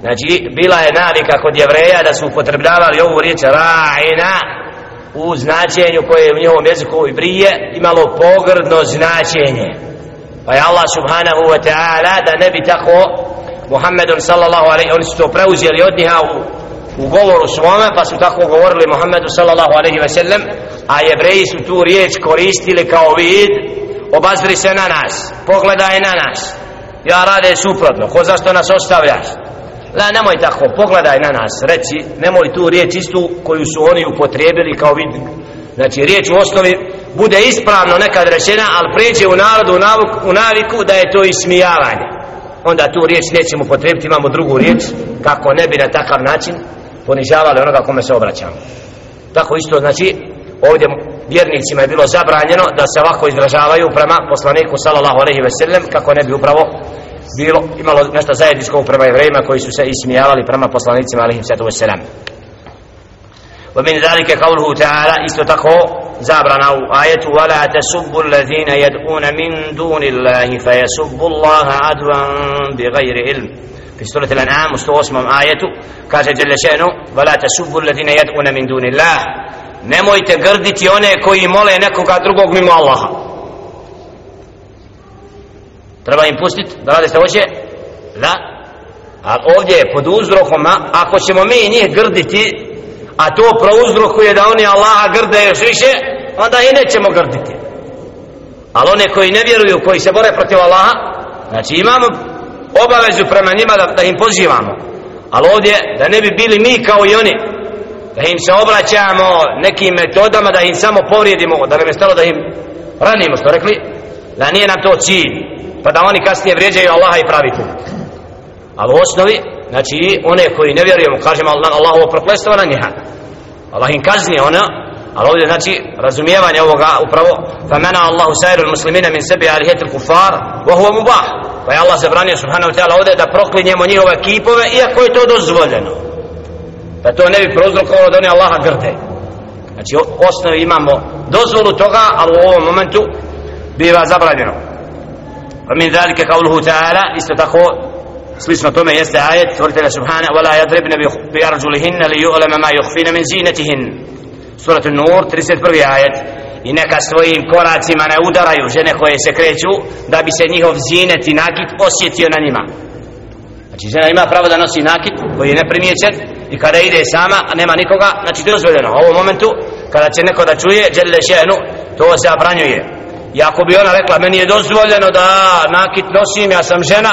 znači bila je navika kod jevreja da su upotrebljavali ovu riječ ra'ina u značenju koje je u njihovom jeziku i brije imalo pogrdno značenje pa je Allah subhanahu wa ta'ala da ne bi tako Muhammedun sallallahu alaihi oni su to preuzeli od njiha u, u govoru svome pa su tako govorili Muhammedu sallallahu alaihi wa sallam a jevreji su tu riječ koristili kao vid obazri se na nas. Pogledaj na nas. Ja rade suprotno. Ko zašto nas ostavljaš? La nemoj tako. Pogledaj na nas. Reci nemoj tu riječ istu koju su oni upotrijebili kao vid znači riječ u osnovi bude ispravno nekad rečena ali pređe u narodu u, navuk, u naviku da je to ismijavanje. Onda tu riječ nećemo potrebiti imamo drugu riječ kako ne bi na takav način ponižavali onoga kome se obraćamo. Tako isto znači ovdje vjernicima je bilo zabranjeno da se ovako izražavaju prema poslaniku sallallahu alejhi ve sellem kako ne bi upravo bilo imalo nešto zajedničko prema jevrejima koji su se ismijavali prema poslanicima alejhi salatu ve selam ومن ذلك قوله تعالى استتقو زابرنا آية ولا تسبوا الذين يدعون من دون الله فيسبوا الله عدوا بغير علم في سورة الأنعام مستوى آية كاج جل شأنه ولا تسبوا الذين يدعون من دون الله nemojte grditi one koji mole nekoga drugog mimo Allaha. Treba im pustiti da rade što hoće? Da. A ovdje je pod uzrokom ako ćemo mi njih grditi a to prouzrokuje da oni Allaha grde još više onda i nećemo grditi. Ali one koji ne vjeruju koji se bore protiv Allaha znači imamo obavezu prema njima da, da im pozivamo. Ali ovdje da ne bi bili mi kao i oni da im se obraćamo nekim metodama da im samo povrijedimo da nam je stalo da im ranimo što rekli? Da nije nam to cilj pa da oni kasnije vrijeđaju Allaha i pravi a ali u osnovi znači one koji ne vjerujemo kažemo Allah, Allahovo proklestvo na njeha Allah im kazni ona ali ovdje znači razumijevanje ovoga upravo fa mena Allahu sajru muslimina min sebi alihetu kufar wa huwa mubah. Pa je Allah zabranio subhanahu ta'ala ovdje da proklinjemo njihove kipove iako je to dozvoljeno pa to ne bi prouzrokovalo da oni Allaha grde. Znači osnovi imamo dozvolu toga ali u ovom momentu biva zabranjeno. Pa min zalike kauluhu ta'ala isto tako slično tome jeste ajet tvrtele subhana wala yadribne bi arđulihinna li ju'lama ma yuhfina min zinatihin. Surat nur 31. ajet. I neka svojim koracima ne udaraju žene koje se kreću da bi se njihov zinet i nakit osjetio na njima. Znači žena ima pravo da nosi nakit koji je neprimjećen i kada ide sama a nema nikoga znači to je dozvoljeno u ovom momentu kada će neko da čuje dželle šenu to se abranjuje i ako bi ona rekla meni je dozvoljeno da nakit nosim ja sam žena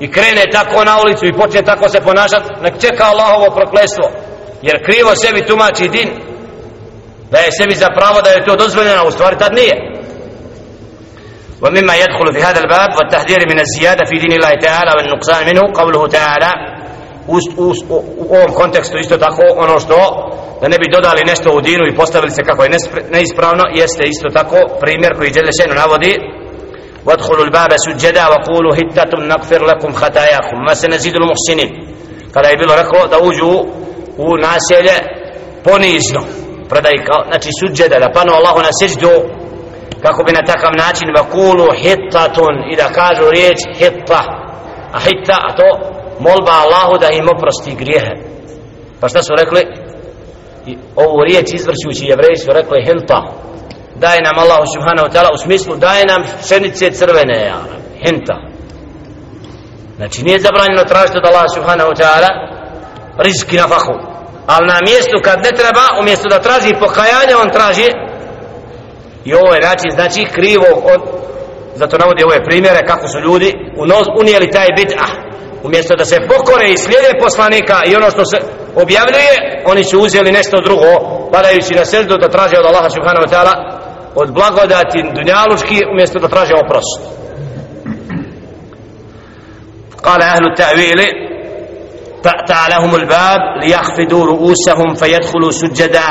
i krene tako na ulicu i počne tako se ponašati nek čeka Allahovo proklestvo jer krivo sebi tumači din da je sebi za pravo da je to dozvoljeno u stvari tad nije ومما يدخل في هذا الباب والتحذير من الزيادة في دين الله تعالى والنقصان منه قوله تعالى u ovom kontekstu isto tako ono što da ne bi dodali nešto u dinu i postavili se kako je neispravno jeste isto tako primjer koji Đelešenu navodi وادخلوا الباب سجدا وقولوا هتة نغفر لكم خطاياكم ما سنزيد المحسنين kada je bilo rekao da uđu u naselje ponizno predaj kao znači suđeda da panu Allahu na seždu kako bi na takav način vakulu hittatun i da kažu riječ hitta a hitta a to molba Allahu da im oprosti grijehe. Pa šta su rekli? I ovu riječ izvršujući jevreji su rekli hinta daje nam Allahu subhanahu wa ta'ala u smislu daje nam pšenice crvene ja, hinta. Znači nije zabranjeno tražiti od Allaha subhanahu wa ta'ala rizki na fahu ali na mjestu kad ne treba umjesto da traži pokajanje on traži i ovo je način znači krivo od zato navodi ove primjere kako su ljudi unijeli taj bid'ah umjesto da se pokore i slijede poslanika i ono što se objavljuje oni su uzeli nešto drugo padajući na srdu da traže od Allaha subhanahu wa ta'ala od blagodati dunjaluški umjesto da traže oprost قال أهل التأويل تأتى لهم الباب ليخفضوا رؤوسهم فيدخلوا سجدا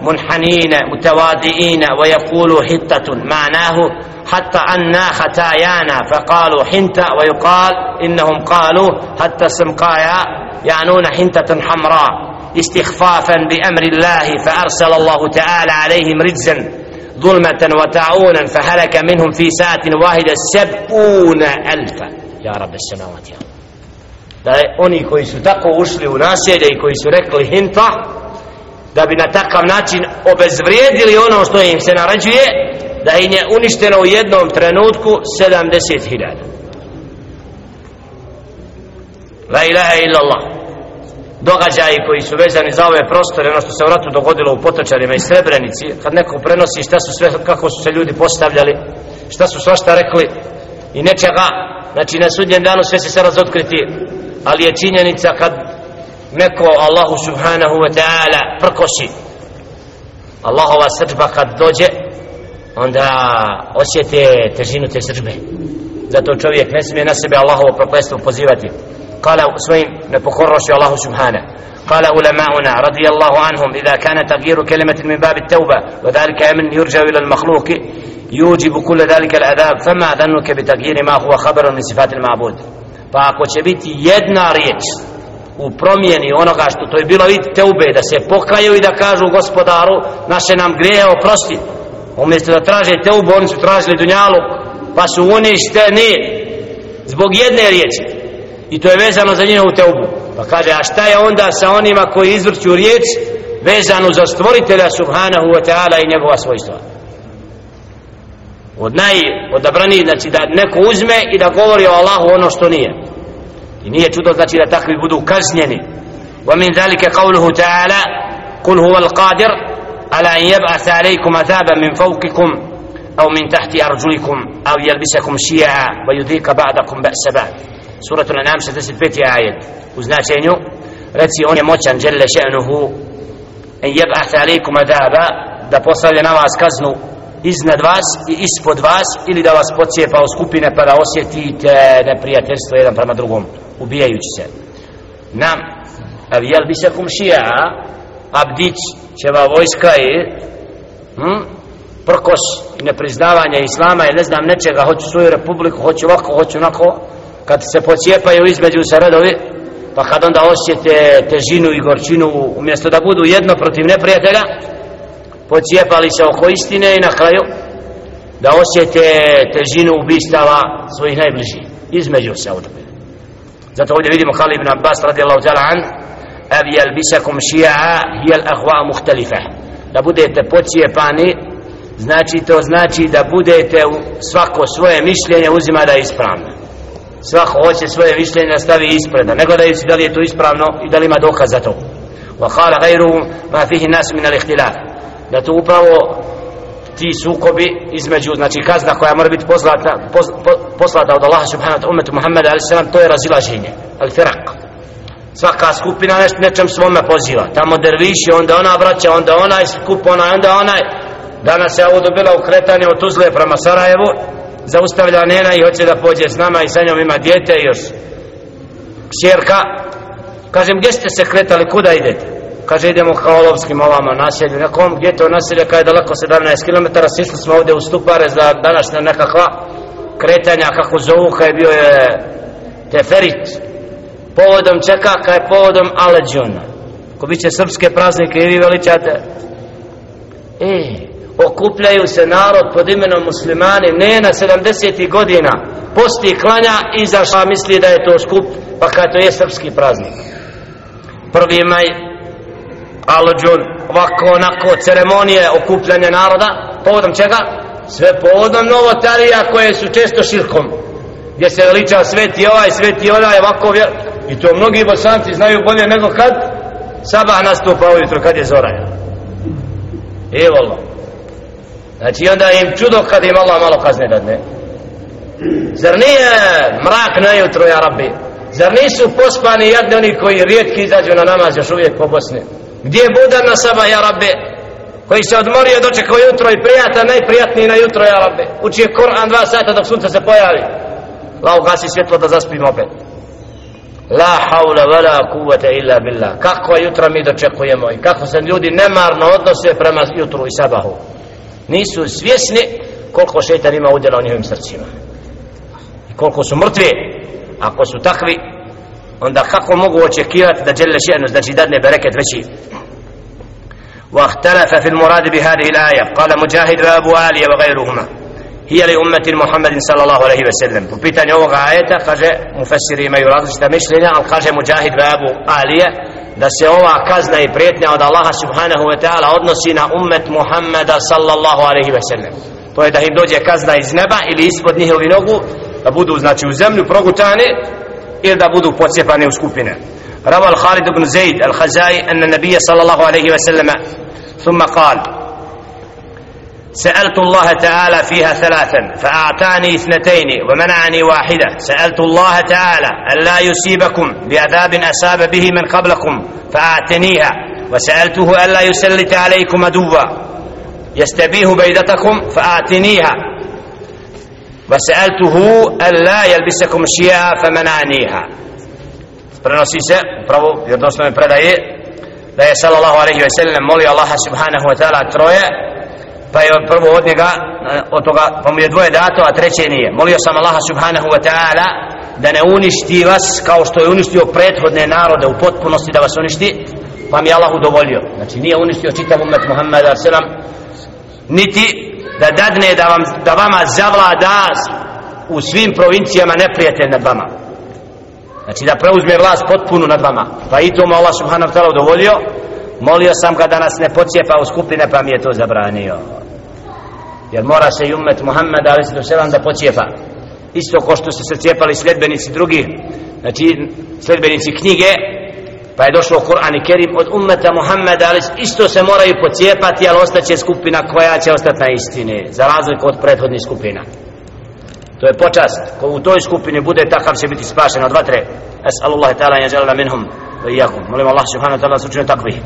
منحنين متوادئين ويقولوا حتة معناه حتى أنا ختايانا فقالوا حنتة ويقال إنهم قالوا حتى سمقايا يعنون حنتة حمراء استخفافا بأمر الله فأرسل الله تعالى عليهم رجزا ظلمة وتعونا فهلك منهم في ساعة واحدة سبعون ألفا. يا رب السماوات يا رب. Da oni koji su tako ušli u naselje i koji su rekli hinta da bi na takav način obezvrijedili ono što im se naređuje da im je uništeno u jednom trenutku 70.000 La ilaha illallah. Događaji koji su vezani za ove prostore ono što se u ratu dogodilo u Potočarima i Srebrenici kad neko prenosi šta su sve kako su se ljudi postavljali šta su svašta rekli i nečega znači na sudnjem danu sve se se razotkriti ali je činjenica kad neko Allahu subhanahu wa ta'ala prkosi Allahova srđba kad dođe onda osjete težinu te srđbe zato čovjek ne smije na sebe Allahovo proklestvo pozivati قال svojim nepokornošću Allahu subhanahu قال علماؤنا رضي الله عنهم إذا كان تغيير كلمة من باب التوبة وذلك أمن يرجع إلى المخلوق يوجب كل ذلك العذاب فما ظنك بتغيير ما هو خبر من صفات المعبود ako će biti jedna riječ u promjeni onoga što to je bilo vid teube da se pokaju i da kažu gospodaru naše nam greje oprosti. Umjesto da traže teubu oni su tražili dunjalu pa su uništeni zbog jedne riječi. I to je vezano za njihovu teubu pa kaže a šta je onda sa onima koji izvrću riječ vezanu za stvoritelja subhanahu wa ta'ala i njegova svojstva? Od naj odabrani znači da neko uzme i da govori o Allahu ono što nije. i nije čudo znači da takvi budu kažnjeni wa min zalika qawluhu ta'ala قل هو القادر على أن يبعث عليكم عذابا من فوقكم أو من تحت أرجلكم أو يلبسكم شيعا ويذيق بعضكم بأس بعض سورة الأنعام 65 آية وزناčenju reci on je moćan جل شأنه أن يبعث عليكم عذابا da postavlja na vas kaznu iznad vas i ispod vas ili da vas pocijepa u skupine pa da osjetite neprijateljstvo jedan prema drugom Ubijajući se. Nam avijal bi se kumšija abdić ćeva vojska i hm, prkos nepriznavanja islama i ne znam nečega hoću svoju republiku, hoću ovako, hoću onako. Kad se pocijepaju između se redovi pa kad onda osjete težinu i gorčinu umjesto da budu jedno protiv neprijatelja pocijepali se oko istine i na kraju da osjete težinu ubistava svojih najbližih između se odbe zato ovdje vidimo Khalid ibn Abbas radijallahu ta'ala an ab yalbisakum shi'a hiya al-ahwa mukhtalifa da budete pocijepani znači to znači da budete svako svoje mišljenje uzima da je ispravno. Svako hoće svoje mišljenje da stavi ispred ne gledajući da li je to ispravno i da li ima dokaz za to. Wa khala gajruhum ma fihi nas min al-ihtilaf da to upravo ti sukobi između znači kazna koja mora biti poslata pos, po, poslata od Allaha subhanahu wa ta'ala umetu Muhammeda alaihi to je razilaženje al firak. Svaka skupina neš, nečem svome poziva. Tamo derviši onda ona vraća onda onaj skup onaj onda onaj. Danas je ovo dobila u kretanju od Tuzle prema Sarajevu zaustavlja nena i hoće da pođe s nama i sa njom ima djete i još. Sjerka kažem gdje ste se kretali kuda idete? Kaže idemo ka Olovskim ovama naselju. Nekom gdje to naselje? Kada je daleko 17 km sišli smo ovdje u Stupare za današnja nekakva kretanja kako zovu kada je bio je Teferit. Povodom čeka kada je povodom Aleđona ko biće srpske praznike i vi veličate. E okupljaju se narod pod imenom muslimani ne na 70. godina. Posti klanja i zašla misli da je to skup pa kada to je srpski praznik. Prvi maj Alođun ovako onako ceremonije okupljanja naroda povodom čega? sve povodom novotarija koje su često širkom gdje se veliča sveti ovaj sveti onaj ovako vjer i to mnogi bosanci znaju bolje nego kad sabah nastupa ujutro kad je zoraja evo Allah Znači onda im čudo kad im Allah malo kazne dadne. Zar nije mrak na jutro, ja rabbi? Zar nisu pospani jadni oni koji rijetki izađu na namaz još uvijek po Bosni? Gdje je budan na saba, ja rabbe? Koji se odmorio dočekao jutro i prijata, najprijatniji na jutro, ja rabbe. Uči je Koran dva sata dok sunce se pojavi. Lao gasi svjetlo da zaspim opet. La haula wala kuvvete illa billah. Kako jutra mi dočekujemo i kako se ljudi nemarno odnose prema jutru i sabahu nisu svjesni koliko šeitan ima udjela u njihovim srcima i koliko su mrtvi ako su takvi onda kako mogu očekivati da djele še'nu znači dadne bereket veći واختلف في المراد بهذه الآية قال مجاهد وأبو آلية وغيرهما هي لأمة محمد صلى الله عليه وسلم ببيتان يوغ آية قال مفسري ما يراد استمشلنا قال مجاهد وأبو آلية da se ova kazna i prijetnja od Allaha subhanahu wa ta'ala odnosi na ummet Muhammeda sallallahu alaihi wa sallam to je da im dođe kazna iz neba ili ispod njihovi nogu da budu znači u zemlju progutani da budu pocijepani u skupine. روى الخالد بن زيد الخزائي أن النبي صلى الله عليه وسلم ثم قال سألت الله تعالى فيها ثلاثا فأعطاني اثنتين ومنعني واحدة سألت الله تعالى ألا يصيبكم بعذاب أصاب به من قبلكم فأعتنيها وسألته ألا يسلط عليكم عدوا يستبيه بيدتكم فأعتنيها وسألته ألا يلبسكم شيئا فمنعنيها prenosi se upravo vjerodostojno predaje da je sallallahu alejhi ve sellem molio Allaha subhanahu wa ta'ala troje pa je prvo od njega od toga pa mu je dvoje dato a treće nije molio sam Allaha subhanahu wa ta'ala da ne uništi vas kao što je uništio prethodne narode u potpunosti da vas uništi pa mi je Allah udovolio znači nije uništio čitav umet Muhammeda sallam niti da dadne da, vam, da vama zavlada u svim provincijama neprijatelj nad vama. Znači da preuzme vlast potpuno nad vama. Pa i to mu Allah subhanahu ta'ala udovolio. Molio sam ga da nas ne pocijepa u skupine pa mi je to zabranio. Jer mora se i umet Muhammeda a.s. da pocijepa isto ko što su se cijepali sljedbenici drugi. Znači sljedbenici knjige pa je došlo Kur'an i Kerim od ummeta Muhammeda, ali isto se moraju pocijepati, ali ostaće skupina koja će ostati na istine, za razliku od prethodnih skupina. To je počast, ko u toj skupini bude takav će biti spašen od vatre. Es'alullahi ta'ala i ja minhum, i. Molim Allah subhanahu ta'ala sučinu takvih.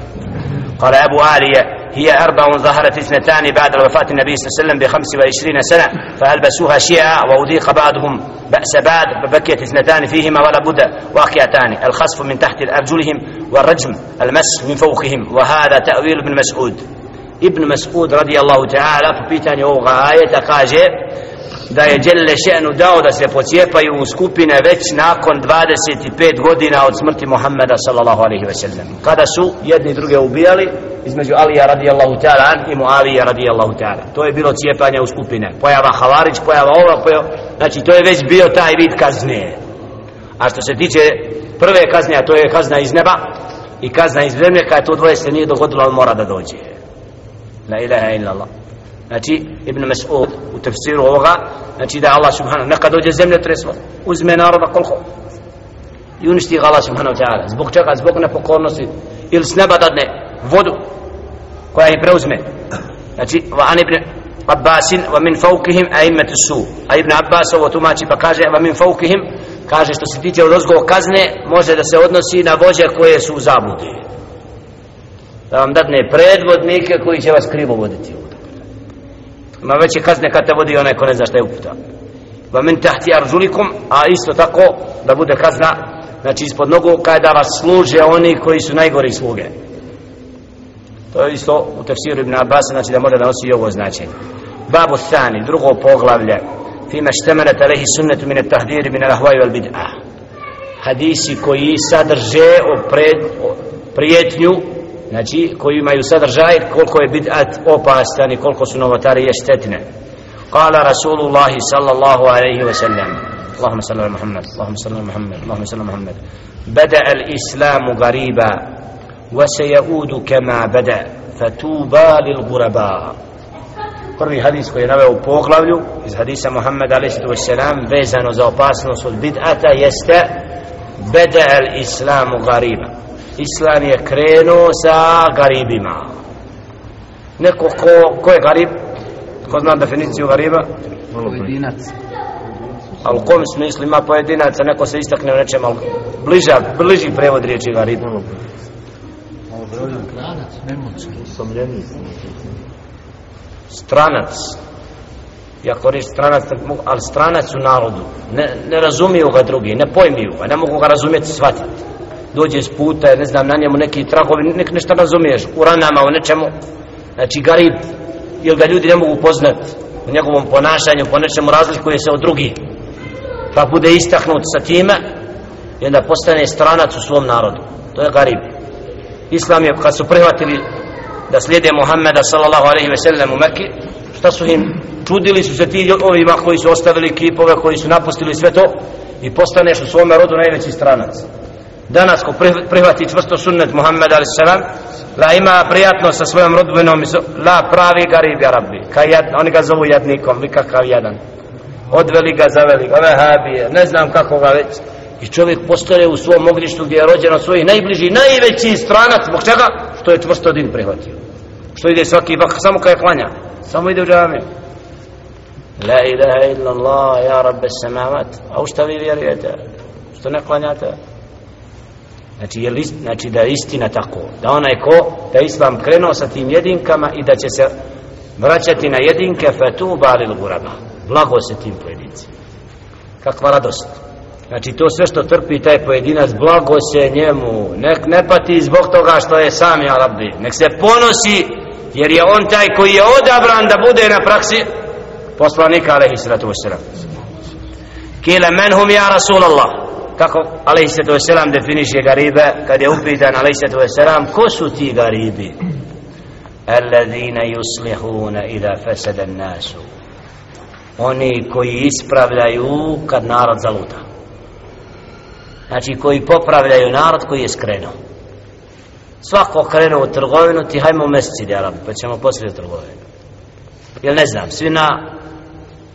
قال أبو آلية هي أربع ظهرت اثنتان بعد وفاة النبي صلى الله عليه وسلم بخمس وعشرين سنة فألبسوها شيعا وأذيق بعضهم. بأس بعد فبكيت اثنتان فيهما ولا بد. واقعتان الخصف من تحت أرجلهم والرجم المس من فوقهم وهذا تأويل ابن مسعود. ابن مسعود رضي الله تعالى فبيتان يوغا آية قاجئ da je Đelle Še'nu dao da se pocijepaju u skupine već nakon 25 godina od smrti Muhammeda sallallahu alaihi ve sellem kada su jedni druge ubijali između Alija radijallahu ta'ala i Mualija radijallahu ta'ala. To je bilo cijepanje u skupine. Pojava Havarić, pojava ova pojava, znači to je već bio taj vid kazne. A što se tiče prve kazne a to je kazna iz neba i kazna iz zemlje kada to dvoje se nije dogodilo on mora da dođe. La ilaha illallah znači Ibn Mas'ud u tefsiru ovoga znači da Allah subhanahu neka dođe zemlje treslo uzme naroda koliko i uništi ga Allah subhanahu ta'ala. Zbog čega? Zbog nepokornosti. Ili s neba dadne vodu koja ih preuzme. Znači va an ibn Abbasin wa min fawkihim a'immatu su. A ibn Abbas ovo tumači pa kaže va min kaže što se tiče od ozgo kazne može da se odnosi na vođe koje su u zabludi. Da vam dadne predvodnike koji će vas krivo voditi ima veće kazne kad te vodi onaj ko ne zna šta je uputa. Va min tahti arzulikum a isto tako da bude kazna znači ispod nogu kada vas služe oni koji su najgori sluge. To je isto u tefsiru Ibn Abbas znači da može da nosi ovo značenje. Babu thani drugo poglavlje. Fima štemenet alehi sunnetu mine tahdiri mine lahvaju al bid'a. Hadisi koji sadrže o, pred, o prijetnju znači koji imaju sadržaj koliko je bid'at opastan i koliko su novotari je štetne قال رسول الله صلى الله عليه وسلم اللهم صل على محمد اللهم صل على محمد اللهم صل على محمد بدأ الإسلام غريبا وسيعود كما بدأ فتوبى للغرباء prvi hadis koji je naveo u poglavlju iz hadisa Muhammed a.s. vezano za opasnost od bid'ata jeste beda al islamu gariba islam je krenuo sa garibima. Neko ko, ko je garib? Ko zna definiciju gariba?
Pojedinac.
ali u kom smislu ima pojedinaca? Neko se istakne u nečem ali bliža, bliži prevod riječi garib. Stranac ja koristim stranac ali stranac u narodu. Ne, ne razumiju ga drugi ne pojmiju ga, ne mogu ga razumjeti shvatiti dođe s puta, ne znam, na njemu neki tragovi, nek nešto razumiješ, u ranama, u nečemu, znači garib, ili ga ljudi ne mogu poznati u njegovom ponašanju, po nečemu razlikuje se od drugih, pa bude istahnut sa time, i onda postane stranac u svom narodu, to je garib. Islam je, kad su prihvatili da slijede Muhammeda sallallahu alaihi ve sellem u Mekki, šta su im, čudili su se ti ovima koji su ostavili kipove, koji su napustili sve to, i postaneš u svome rodu najveći stranac danas ko prihvati čvrsto sunnet Muhammed a.s. la ima prijatno sa svojom rodbinom la pravi garib ja rabbi kaj jad, oni ga zovu jadnikom vi kakav jadan odveli ga zaveli ga vehabije ne znam kako ga već i čovjek postoje u svom ognjištu gdje je rođen od svojih najbliži najveći stranac zbog čega što je čvrsto din prihvatio što ide svaki vak samo kaj klanja samo ide u džamiju La ilaha illa Allah, ja rabbe samavat. A u šta vi vjerujete? Što ne klanjate? Znači, je li, znači da je istina tako? Da onaj ko da je islam krenuo sa tim jedinkama i da će se vraćati na jedinke fetuba lil guraba blago se tim pojedincima. Kakva radost. Znači to sve što trpi taj pojedinac blago se njemu. Nek ne pati zbog toga što je sam ja rabbi. Nek se ponosi jer je on taj koji je odabran da bude na praksi poslanika alaihi sallatu wasalam kile men hum ja rasulallah? Kako alejsetu selam definiše garibe kad je upitan alejsetu selam ko su ti garibi? Alladine yuslihuna idha fasada nasu oni koji ispravljaju kad narod zaluta. Znači koji popravljaju narod koji je skrenuo. Svako krenu u trgovinu ti hajmo u mesecid Arabi pa ćemo poslije u trgovinu. Jel ne znam svi na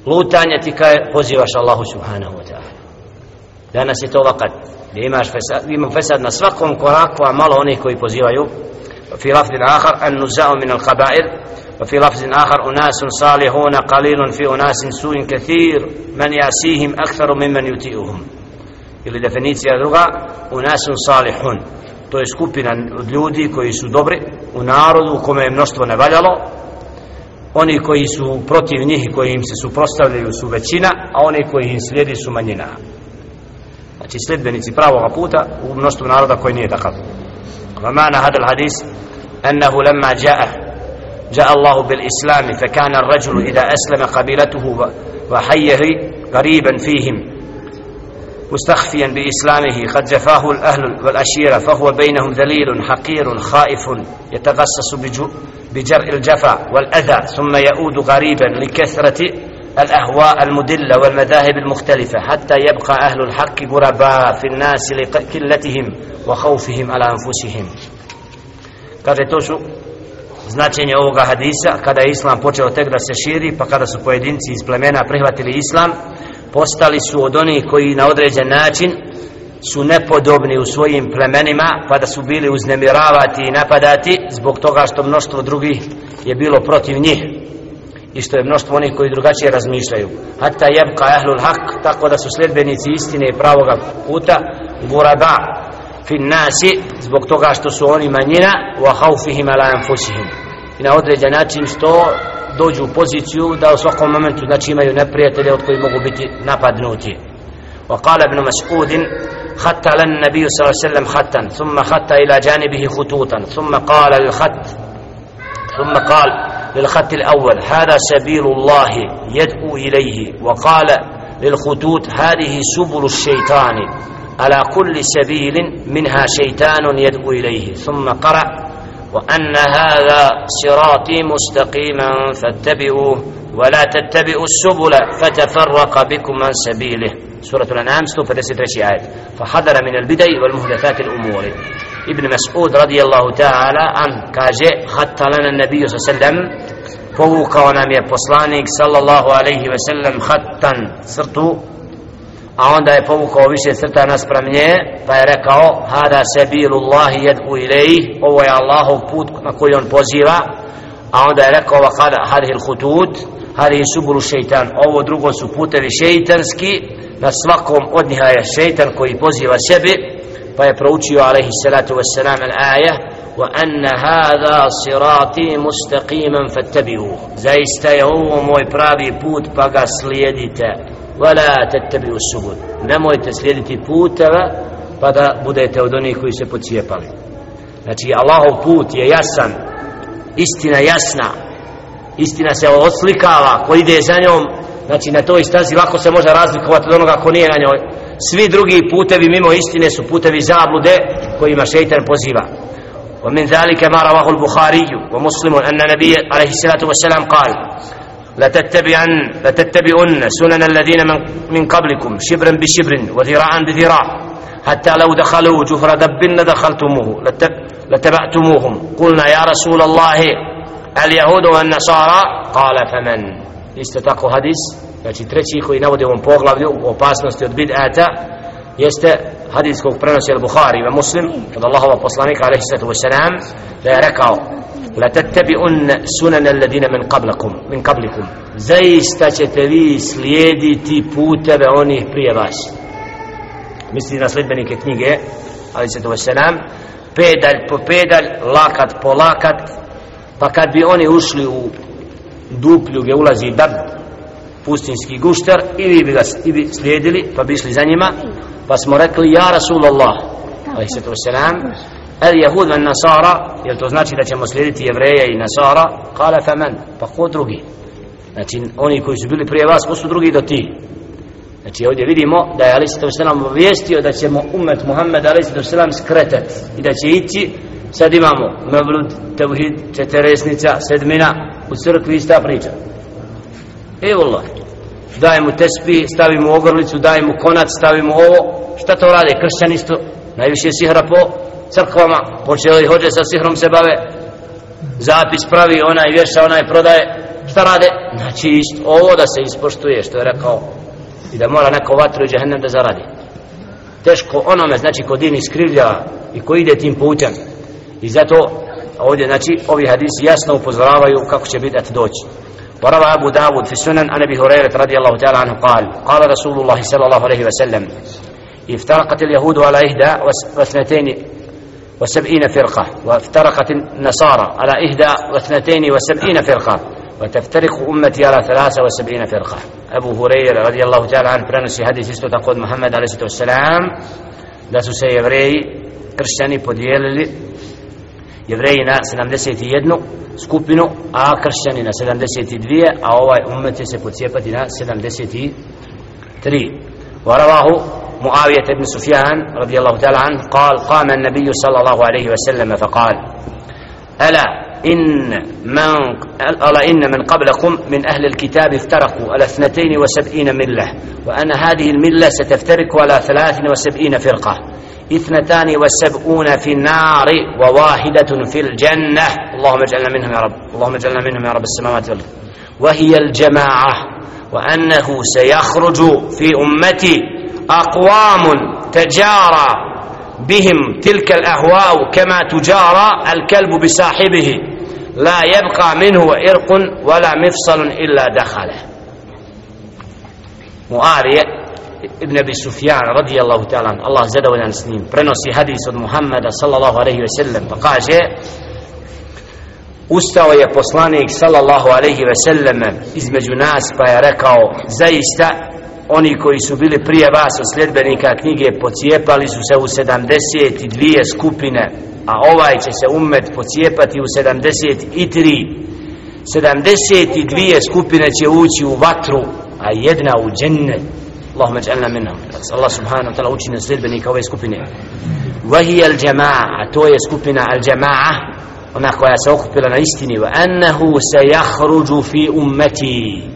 lutanje ti kaj pozivaš Allahu subhanahu wa ta'ala danas je to vakat gdje imaš fesad, imam fesad na svakom koraku a malo onih koji pozivaju في لفظ آخر النزاع من القبائل وفي لفظ آخر أناس صالحون قليل في أناس سوء كثير من يأسيهم أكثر ممن يطيئهم ili definicija druga unasun salihun to je skupina od ljudi koji su dobri u narodu u kome je mnoštvo nevaljalo oni koji su protiv njih i koji im se suprostavljaju su većina a oni koji im slijedi su manjina Znači sljedbenici pravoga puta u mnoštvu naroda koji nije takav. ومعنى هذا الحديث أنه لما جاء جاء الله بالإسلام فكان الرجل إذا أسلم قبيلته وحيه قريبا فيهم مستخفيا بإسلامه قد جفاه الأهل والأشيرة فهو بينهم ذليل حقير خائف يتغسس بجرء الجفا والأذى ثم يؤود غريبا لكثرة الأهواء المدلة والمذاهب المختلفة حتى يبقى أهل الحق غرباء في الناس لقلتهم وخوفهم على أنفسهم kaže to su značenje ovoga hadisa kada je islam počeo tek da se širi pa kada su pojedinci iz plemena prihvatili islam postali su od onih koji na određen način su nepodobni u svojim plemenima pa da su bili uznemiravati i napadati zbog toga što mnoštvo drugih je bilo protiv njih i što je mnoštvo onih koji drugačije razmišljaju hatta jebka ahlul hak tako da su sljedbenici istine i pravoga puta gurada fin nasi zbog toga što su oni manjina wa haufihim ala anfusihim i na određen način što dođu u poziciju da u svakom momentu znači imaju neprijatelje od koji mogu biti napadnuti وقال ابن مسعود خط لنا النبي صلى الله عليه وسلم خطا ثم خط إلى جانبه خطوطا ثم قال للخط ثم قال للخط الأول هذا سبيل الله يدعو إليه وقال للخطوط هذه سبل الشيطان على كل سبيل منها شيطان يدعو إليه. ثم قرأ وأن هذا صراطي مستقيما فاتبعوه ولا تتبعوا السبل فتفرق بكم عن سبيله. سورة الأنعام 153 آية. فحذر من البدع والمهدثات الأمور. ابن مسعود رضي الله تعالى عنه كاجي خط لنا النبي صلى الله عليه وسلم povukao nam je poslanik sallallahu alaihi ve sellem hattan crtu a onda je povukao više crta naspram nje pa je rekao hada sebilullahi jed'u ilaih ovo je Allahov put na koji on poziva a onda je rekao kada hadih il hutut hadih subulu šeitan ovo drugo su putevi šeitanski na svakom od njiha je šeitan koji poziva sebi pa je proučio alaihi salatu wassalam al-aja وأن هذا صراطي مستقيما فاتبعوه زيست يهو موي pravi put pa ga slijedite ولا تتبعوا السبل nemojte slijediti puteva pa da budete od onih koji se pocijepali znači Allahov put je jasan istina jasna istina se oslikava ko ide za njom znači na toj stazi lako se može razlikovati od onoga ko nije na njoj svi drugi putevi mimo istine su putevi zablude kojima šeitan poziva ومن ذلك ما رواه البخاري ومسلم أن النبي عليه الصلاة والسلام قال لتتبعن لتتبعن سنن الذين من, من قبلكم شبرا بشبر وذراعا بذراع حتى لو دخلوا جفر دب لدخلتموه لتبعتموهم. قلنا يا رسول الله اليهود والنصارى؟ قال فمن؟ استتقوا حديث znači treći koji navode u ovom poglavlju opasnosti od bid'ata jeste hadijskog prenosi al-Bukhari i Muslim od Allahova poslanika alaihi sallatu wasalam da je rekao la tattabi'un sunan alladina min qablakum min qablikum. Zaista ćete vi slijediti puteve onih prije vas. Misli na sledbenike knjige alaihi sallatu wasalam pedalj po pedalj lakat po lakat pa kad bi oni ušli u duplju gdje ulazi dab pustinski guštar i vi bi ga slijedili pa bi išli za njima pa smo rekli ja Rasulullah alaihi sallatu wasalam el jehud van nasara. Jel to znači da ćemo slijediti jevreje i nasara? Kale fa men pa ko drugi? Znači oni koji su bili prije vas ko su drugi do ti? Znači ovdje vidimo da je alaihi sallatu wasalam obavijestio da ćemo umet Muhammed alaihi sallatu wasalam skretat i da će ići. Sad imamo mevlud, tevhid, četiresnica, sedmina u crkvi ista priča. Evo Allah dajemo tespi, stavimo ogrlicu, dajemo konac, stavimo ovo, šta to rade? Kršćan isto, najviše sihra po crkvama, počeli hođe sa sihrom se bave, zapis pravi, onaj vješa, onaj prodaje, šta rade? Znači isto, ovo da se ispoštuje, što je rekao, i da mora neko vatru i džahennem da zaradi. Teško onome, znači, ko din iskrivlja i ko ide tim putem. I zato ovdje, znači, ovi hadisi jasno upozoravaju kako će biti doći. وروى أبو داود في السنن عن أبي هريرة رضي الله تعالى عنه قال قال رسول الله صلى الله عليه وسلم افترقت اليهود على إهدى واثنتين وسبعين فرقة وافترقت النصارى على إهدى واثنتين وسبعين فرقة وتفترق أمتي على ثلاثة وسبعين فرقة. أبو هريرة رضي الله تعالى عنه برنسي isto tako محمد عليه الصلاة والسلام da su se jevreji na 71 skupinu, a kršćani na 72, a ovaj umet će se pocijepati na 73. ورواhu معاوية بن سفيان رضي الله تعالى عنه قال قام النبي صلى الله عليه وسلم فقال ألا إن من ألا إن من قبلكم من أهل الكتاب افترقوا على اثنتين وسبعين ملة وأن هذه الملة ستفترق على ثلاث وسبعين فرقة اثنتان وسبعون في النار وواحدة في الجنة. اللهم اجعلنا منهم يا رب. اللهم اجعلنا منهم يا رب. السماوات والأرض. وهي الجماعة. وأنه سيخرج في أمتي أقوام تجارى بهم تلك الأهواء كما تجارى الكلب بصاحبه. لا يبقى منه إرق ولا مفصل إلا دخله. معاوية ibn Abi Sufjan radijallahu ta'ala Allah zadovoljan s njim. Prenosi hadis od Muhammeda sallallahu alaihi ve sellem pa kaže ustao je poslanik sallallahu alaihi ve sellem između nas pa je rekao zaista oni koji su bili prije vas od sljedbenika knjige pocijepali su se u 72 skupine a ovaj će se umet pocijepati u 73 72 skupine će ući u vatru a jedna u džennet. اللهم اجعلنا منهم الله سبحانه وتعالى učini sljedbenika ove skupine وهي الجماعة to je skupina الجماعة ona koja se okupila na istini وأنه سيخرج في أمتي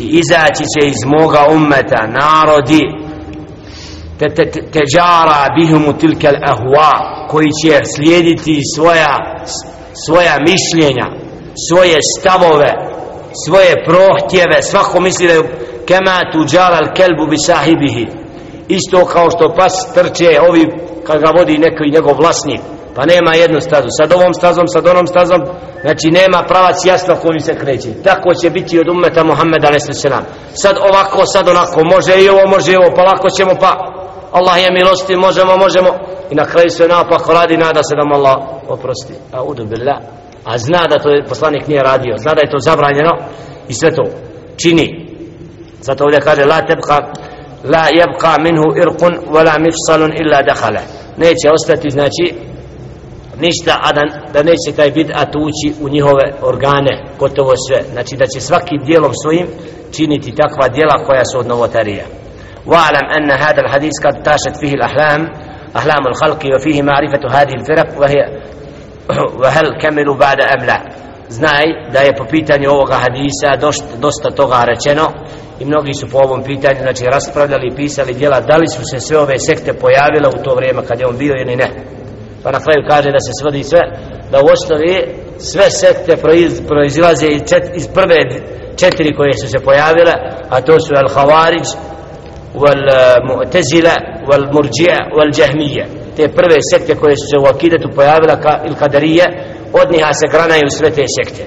i izaći će iz moga ummeta narodi teđara bihumu tilke ahwa koji će slijediti svoja svoja mišljenja svoje stavove svoje prohtjeve svako misli da je kema tuđara al kelbu bi sahibihi. Isto kao što pas trče ovi kad ga vodi neki njegov vlasnik. Pa nema jednu stazu. Sad ovom stazom, sad onom stazom. Znači nema pravac jasno kojim se kreće. Tako će biti od ummeta Muhammed a.s. sad ovako, sad onako. Može i ovo, može i ovo, pa lako ćemo pa Allah je milosti, možemo, možemo. I na kraju sve napako radi, nada se da mu Allah oprosti, a udu billah. A zna da to je poslanik nije radio. Zna da je to zabranjeno. I sve to čini. Zato ovdje kaže la tebka la jebka minhu irqun wala mifsalun illa dahala. Neće ostati znači ništa a da, da neće taj bid ući u njihove organe gotovo sve. Znači da će svakim dijelom svojim činiti takva dijela koja su od novotarija. Wa'alam anna hada al-hadis kad tashat fihi al-ahlam ahlam al-khalqi wa fihi ma'rifatu hadhihi alfirq wa hiya wa hal kamilu ba'da am la. Znaj da je po pitanju ovoga hadisa dosta toga rečeno i mnogi su po ovom pitanju znači raspravljali i pisali djela da li su se sve ove sekte pojavile u to vrijeme kad je on bio ili ne. Pa na kraju kaže da se svodi sve da u osnovi sve sekte proiz, proizilaze iz, čet, iz prve četiri koje su se pojavile a to su al Havarić wal eh, Mu'tazila wal Murđija wal Jahmija te prve sekte koje su se u akidetu pojavile ka, il Kadarije od njiha se granaju sve te sekte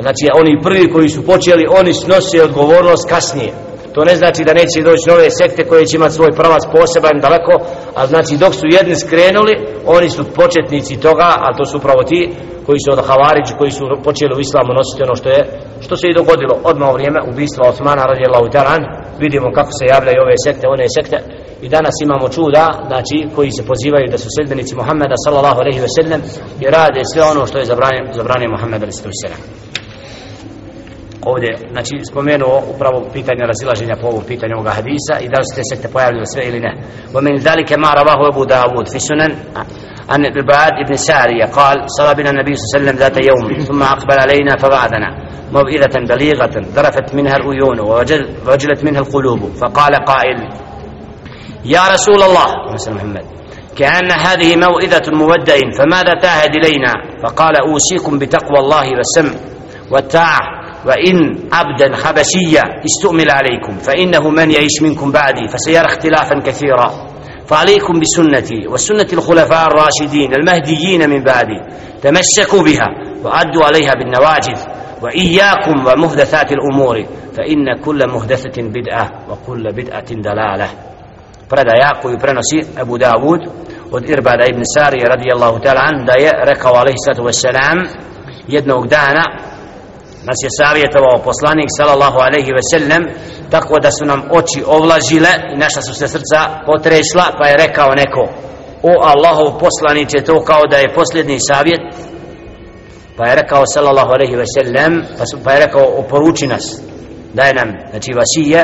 znači oni prvi koji su počeli oni snose odgovornost kasnije. To ne znači da neće doći nove sekte koje će imati svoj pravac poseban daleko a znači dok su jedni skrenuli oni su početnici toga a to su upravo ti koji su od Havariđi koji su počeli u islamu nositi ono što je što se i dogodilo odmah u vrijeme ubistva Osmana radijallahu ta'ala vidimo kako se javljaju ove sekte one sekte. I danas imamo čuda znači koji se pozivaju da su sedbenici Muhammeda sallallahu alejhi ve sellem i rade sve ono što je zabranjeno zabranjeno Muhammedu sallallahu ve sellem ovdje, znači spomenuo upravo pitanje razilaženja po ovom pitanju ovoga hadisa i da li su te sekte pojavili sve ili ne. ومن ذلك ما رواه أبو داود في سنن عن العباد بن سارية قال صلى بنا النبي صلى الله عليه وسلم ذات يوم ثم أقبل علينا فوعدنا موئلة بليغة ذرفت منها العيون ووجلت منها القلوب فقال قائل يا رسول الله محمد كأن هذه موئذة مودع فماذا تعهد إلينا فقال أوصيكم بتقوى الله والسمع والطاعة وإن عبدا حبشيا استؤمل عليكم فإنه من يعيش منكم بعدي فسيرى اختلافا كثيرا. فعليكم بسنتي وسنة الخلفاء الراشدين المهديين من بعدي تمسكوا بها وعدوا عليها بالنواجذ وإياكم ومهدثات الأمور فإن كل مهدثة بدعة وكل بدعة دلالة. Predaja koju prenosi Abu Dawud od Irbada ibn Sari radijallahu ta'ala an da je rekao alaihi sallatu wassalam jednog dana nas je savjetovao poslanik sallallahu alejhi ve sellem tako da su nam oči ovlažile i naša su se srca potresla pa je rekao neko o Allahov poslanice to kao da je posljednji savjet? Pa je rekao sallallahu alejhi ve sellem pa, su, pa je rekao oporuči nas daj nam znači vasije.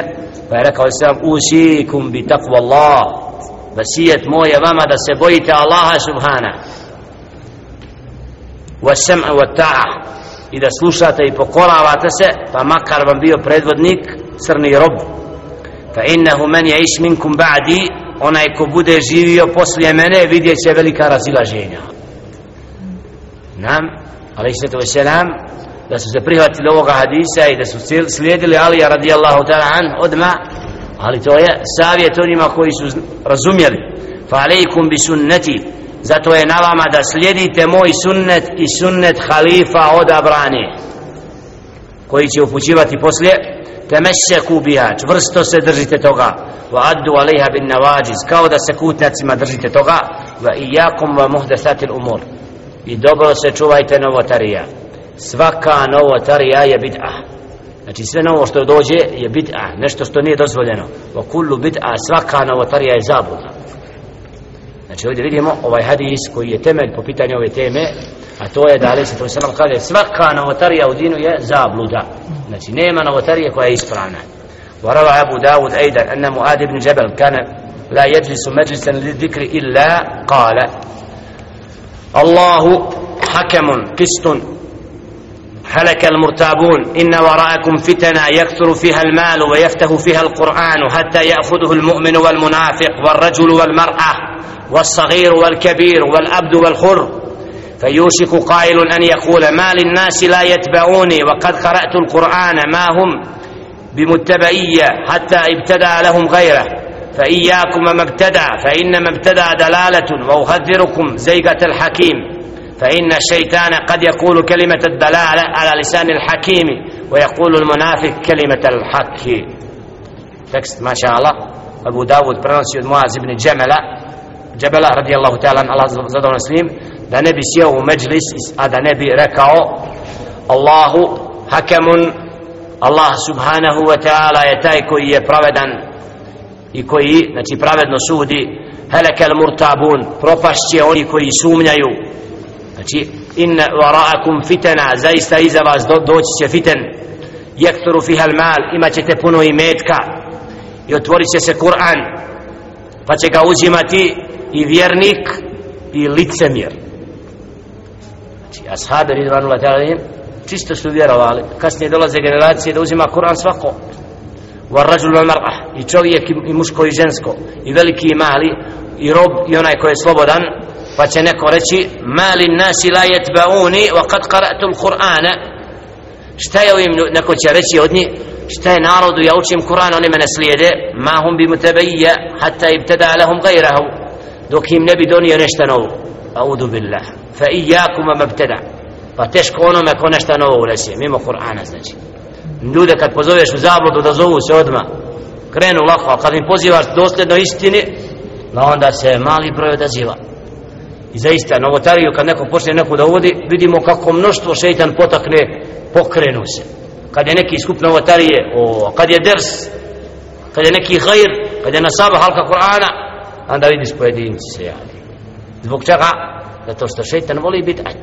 Pa je rekao sam usikum bi takvallah vasijet moj je vama da se bojite Allaha subhana. Wa sam'a wa ta'a i da slušate i pokoravate se pa makar vam bio predvodnik crni rob. Fa innahu man ya'ish minkum ba'di onaj ko bude živio poslije mene vidjet će velika razilaženja. Nam ali se to selam da su se prihvatili ovoga hadisa i da su slijedili Alija radijallahu ta'ala an odma ali to je savjet onima koji su razumjeli. Fa alejkum bi sunnati zato je na vama da slijedite moj sunnet i sunnet halifa odabrani koji će upućivati poslije temesseku biha čvrsto se držite toga. Wa addu alaiha bin navađiz kao da se kutnjacima držite toga. Wa iyakum wa muhdathatil umur i dobro se čuvajte novotarija. Svaka novotarija je bid'a. Znači sve novo što dođe je bid'a nešto što nije dozvoljeno. Wa kullu bid'a svaka novotarija je zabluda znači ovdje vidimo ovaj hadis koji je temelj po pitanju ove teme a to je da ali se to sam kaže svaka novotarija u dinu je zabluda znači nema novotarije koja je ispravna وروى أبو داود أيضا أن معاذ بن جبل كان لا يجلس مجلسا للذكر إلا قال الله حكم قسط هلك المرتابون. إن وراءكم فتنا يكثر فيها المال ويفتح فيها القرآن حتى يأخذه المؤمن والمنافق والرجل والمرأة والصغير والكبير والأبد والخر. فيوشك قائل أن يقول ما للناس لا يتبعوني وقد قرأت القرآن ما هم بمتبعية حتى ابتدى لهم غيره. فإياكم ما ابتدع فإنما ابتدع دلالة وأخذركم زيغة الحكيم. فإن الشيطان قد يقول كلمة الدلالة على لسان الحكيم ويقول المنافق كلمة الحق تكست ما شاء الله أبو داود برنسي معاذ بن جملة جبلة رضي الله تعالى عن الله زاد مسلم da ne bi sjeo u međlis a da ne bi rekao Allahu hakemun Allah subhanahu wa ta'ala je taj koji je pravedan i koji znači pravedno sudi helekel murtabun propašće oni koji sumnjaju znači inna varaakum fitana zaista iza vas do, doći će fiten jekturu fihal mal imat ćete puno imetka i otvorit će se Kur'an pa će ga uzimati i vjernik i licemjer Znači, ashabi ridvanullah ta'ala čisto su vjerovali. Kasnije dolaze generacije da uzima Kur'an svako. والرجل والمرأة mar'ah. I čovjek i muško i žensko. I veliki i mali. I rob i onaj koji je slobodan. Pa će neko reći mali nasi la yetbauni wa kad qara'tum Kur'ana šta je ovim neko će reći od njih šta je narodu ja učim Kur'an oni mene slijede. Ma hum bi mutabija hatta ibtada lahum gajrahu. Dok im ne bi donio nešto novo. Audu billah fa iyakum mabtada pa teško onome ko nešto novo ulesi mimo Kur'ana znači. Ljude kad pozoveš u zabludu da zovu se odma krenu lako a kad im pozivaš dosljedno istini pa onda se mali broj odaziva i zaista novotariju kad neko počne neku da uvodi vidimo kako mnoštvo šeitan potakne pokrenu se. Kad je neki skup novotarije o, kad je ders kad je neki hajr, kad je nasaba halka Kur'ana onda vidiš pojedinci se javi zbog čega? Zato što šeitan voli biti ajt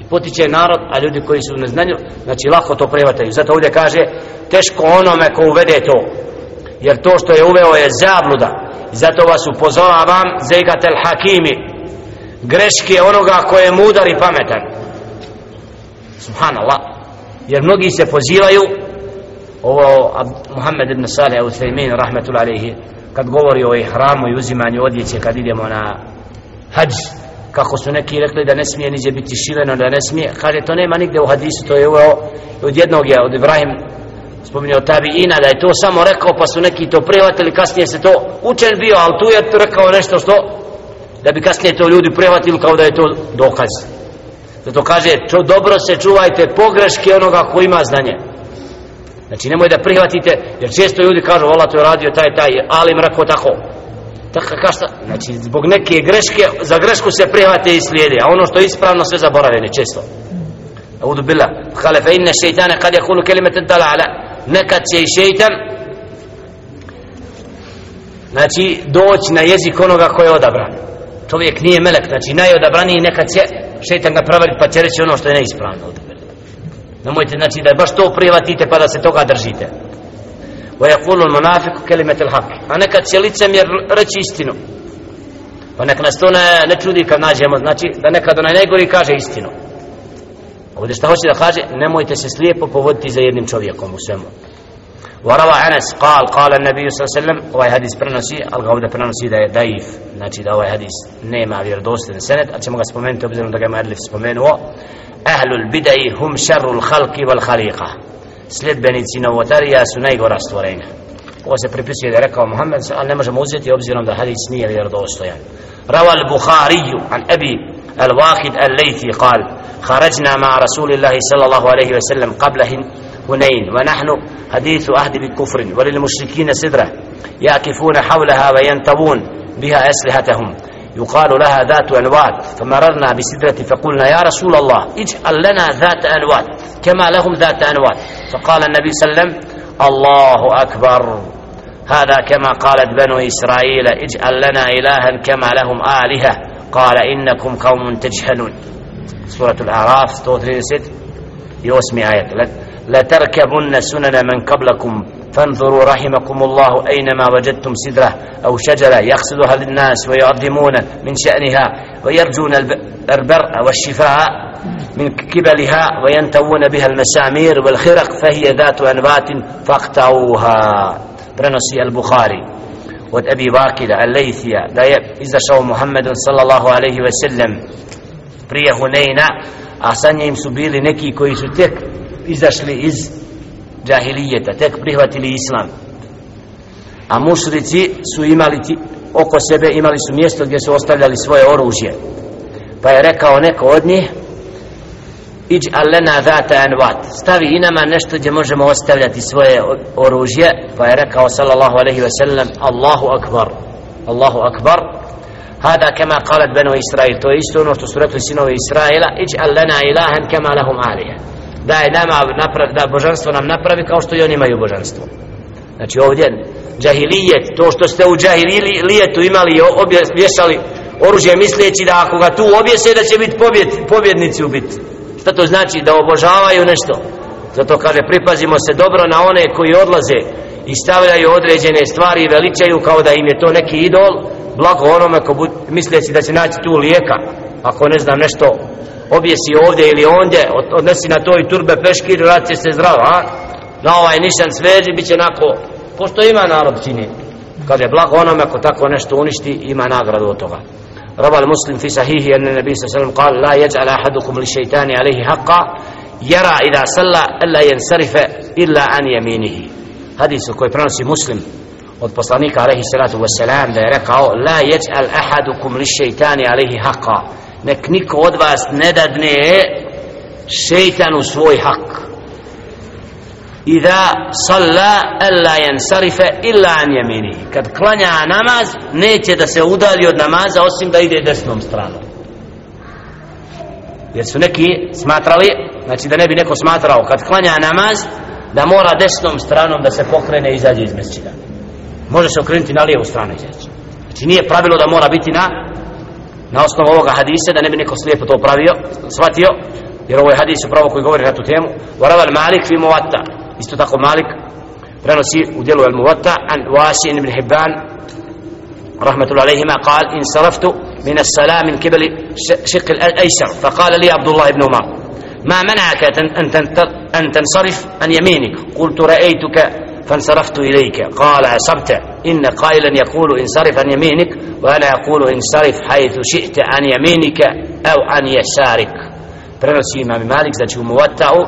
i potiče narod a ljudi koji su u neznanju znači lako to prevataju zato ovdje kaže teško onome ko uvede to. Jer to što je uveo je zabluda. Zato vas upozoravam zegatel hakimi greške onoga koje je mudar i pametan. Subhanallah. Jer mnogi se pozivaju ovo Muhammed ibn Salih Uthaymin rahmetul alaihi kad govori o ihramu i uzimanju odjeće kad idemo na hađ kako su neki rekli da ne smije niđe biti šiveno da ne smije kaže to nema nigde u hadisu to je uveo od jednog je od Ibrahim spominjao tabi ina da je to samo rekao pa su neki to prihvatili kasnije se to učen bio ali tu je rekao nešto što da bi kasnije to ljudi prihvatili kao da je to dokaz. Zato kaže čo, dobro se čuvajte pogreške onoga ko ima znanje. Znači nemoj da prihvatite jer često ljudi kažu vola to je radio taj taj ali mrako tako. Tako kašta, znači zbog neke greške, za grešku se prihvate i slijede, a ono što je ispravno sve zaboravljene često. Audu bila, kale fe inne šeitane kad je kulu kelimete dalala, nekad će i šeitan, znači doći na jezik onoga koji je odabran Čovjek nije melek, znači najodabraniji nekad će šeitan ga pravari pa će reći ono što je neispravno. Nemojte, znači da baš to prihvatite pa da se toga držite. ويقول المنافق كلمة الحق a nekad će licemjer reći istinu pa nek nas to ne, ne čudi kad nađemo znači da nekad onaj najgori kaže istinu ovdje što hoće da kaže nemojte se slijepo povoditi za jednim čovjekom u svemu وروى أنس قال قال النبي صلى الله عليه وسلم ovaj hadis prenosi ali ga ovdje prenosi da je daif znači da ovaj hadis nema vjerodostan senet a ćemo ga spomenuti obzirom da ga je Madlif spomenuo ahlul bidai hum šarul halki wal khaliqa sljedbenici novotarija su najgora stvorenja ovo se pripisuje da je rekao Muhammed ali ne možemo uzeti obzirom da hadis nije vjerodostojan روى البخاري عن أبي الواحد الليثي قال خرجنا مع رسول الله صلى الله عليه وسلم قبل هنين ونحن حديث عهد بالكفر وللمشركين سدرة يعكفون حولها وينتبون بها أسلحتهم. يقال لها ذات أنوات فمررنا بسدرة فقلنا يا رسول الله اجعل لنا ذات أنوات كما لهم ذات أنوات فقال النبي صلى الله عليه وسلم الله أكبر. هذا كما قالت بنو إسرائيل اجعل لنا إلها كما لهم آلهة. قال إنكم قوم تجهلون. سورة الأعراف 136 يوسمي آية. لتركبن سنن من قبلكم. فانظروا رحمكم الله أينما وجدتم سدرة أو شجرة يقصدها للناس ويعظمون من شأنها ويرجون البرء والشفاء من قبلها وينتوون بها المسامير والخرق فهي ذات أنبات فاقطعوها. برنسي البخاري. od Abi Vakida Al-Lejthija da je izašao Muhammedun sallallahu alaihi ve a sa njim su bili neki koji su tek izašli iz džahilijeta, tek prihvatili islam. A mušrici su imali ti, oko sebe, imali su mjesto gdje su ostavljali svoje oružje. Pa je rekao neko od njih, iđ alena dhata anvat, stavi i nama nešto gdje možemo ostavljati svoje oružje. Pa je rekao, sallallahu alaihi ve sellem, Allahu akbar, Allahu akbar, Hada kema kalat beno Israil. To je isto ono što su rekli sinovi Israila Ić al lena ilahen kema lahum alija. Da je nama napravi, da božanstvo nam napravi kao što i oni imaju božanstvo. Znači ovdje Džahilijet, to što ste u džahilijetu imali i obješali oružje misleći da ako ga tu objese da će biti pobjed, pobjednici ubiti Šta to znači? Da obožavaju nešto. zato kaže pripazimo se dobro na one koji odlaze i stavljaju određene stvari i veličaju kao da im je to neki idol blago onome ko bud, misleći da će naći tu lijeka ako ne znam nešto objesi ovdje ili ondje odnesi na to i turbe peškir rad će se zdrav a? na ovaj nišan sveži bit će nako pošto ima narod čini kad je blago onome ko tako nešto uništi ima nagradu od toga روى المسلم في صحيحه أن النبي صلى الله عليه وسلم قال لا يجعل أحدكم للشيطان عليه حقا jera ida salla alla jensarife illa an jeminihi hadisu koji prenosi muslim od poslanika alaihi salatu wasalam da je rekao la yaj'al ahadukum li šeitani alaihi haqqa nek niko od vas ne dadne šeitanu svoj hak. Iza salla alla yansarifa illa an jeminihi Kad klanja namaz, neće da se udalji od namaza osim da ide desnom stranom jer su neki smatrali znači da ne bi neko smatrao kad klanja namaz da mora desnom stranom da se pokrene i izađe iz mesčida. Može se okrenuti na lijevu stranu izaći. Znači nije pravilo da mora biti na na osnovu ovoga hadisa da ne bi neko slijepo to pravio shvatio jer ovo je hadis upravo koji govori na tu temu. Varaval malik fi muvatta isto tako malik prenosi u dijelu al muvatta an wasi ibn hibban rahmatullahi alayhima قال انصرفت من الصلاه من قبل شق الأيسر. فقال لي عبد الله بن عمر ما منعك أن تنصرف عن يمينك؟ قلت رأيتك فانصرفت إليك. قال أصبت. إن قائلا يقول انصرف عن يمينك. وأنا أقول انصرف حيث شئت عن يمينك أو عن يسارك. Prenosi imam Malik znači u Muvatta'u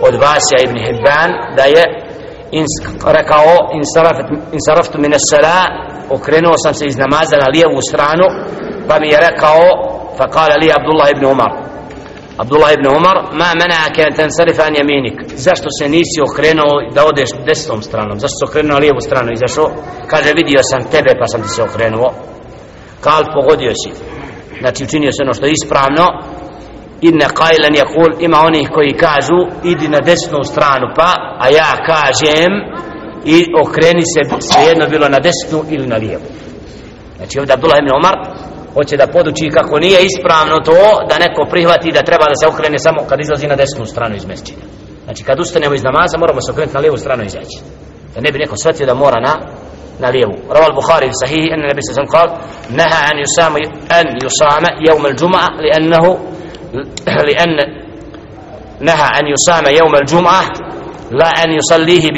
od Vasija ibn Hibban da je rekao insaraftu mine sara okrenuo sam se iz namaza na lijevu stranu pa mi je rekao fa kala li Abdullah ibn Umar. Abdullah ibn Umar ma mena'aka an tansarifa an yaminik. Zašto se nisi okrenuo da odeš desnom stranom? Zašto se okrenuo na lijevu stranu? Izašao. Kaže vidio sam tebe pa sam ti se okrenuo. Kal pogodio si. Znači učinio se ono što je ispravno inna qailan yaqul ima onih koji kažu idi na desnu stranu pa a ja kažem i okreni se svejedno bilo na desnu ili na lijevu. Znači ovdje Abdullah ibn Omar hoće da poduči kako nije ispravno to da neko prihvati da treba da se okrene samo kad izlazi na desnu stranu iz mesčina znači kad ustanemo iz namaza moramo se okrenuti na lijevu stranu izaći. Da ne bi neko shvatio da mora na na lijevu. Rawal Buhari sahih sahih ene nebi se sam kao neha an yusama an yusama yawm al-jum'a li'annahu الجمعه لانه لان نهى ان يصام يوم الجمعه la an yusallihi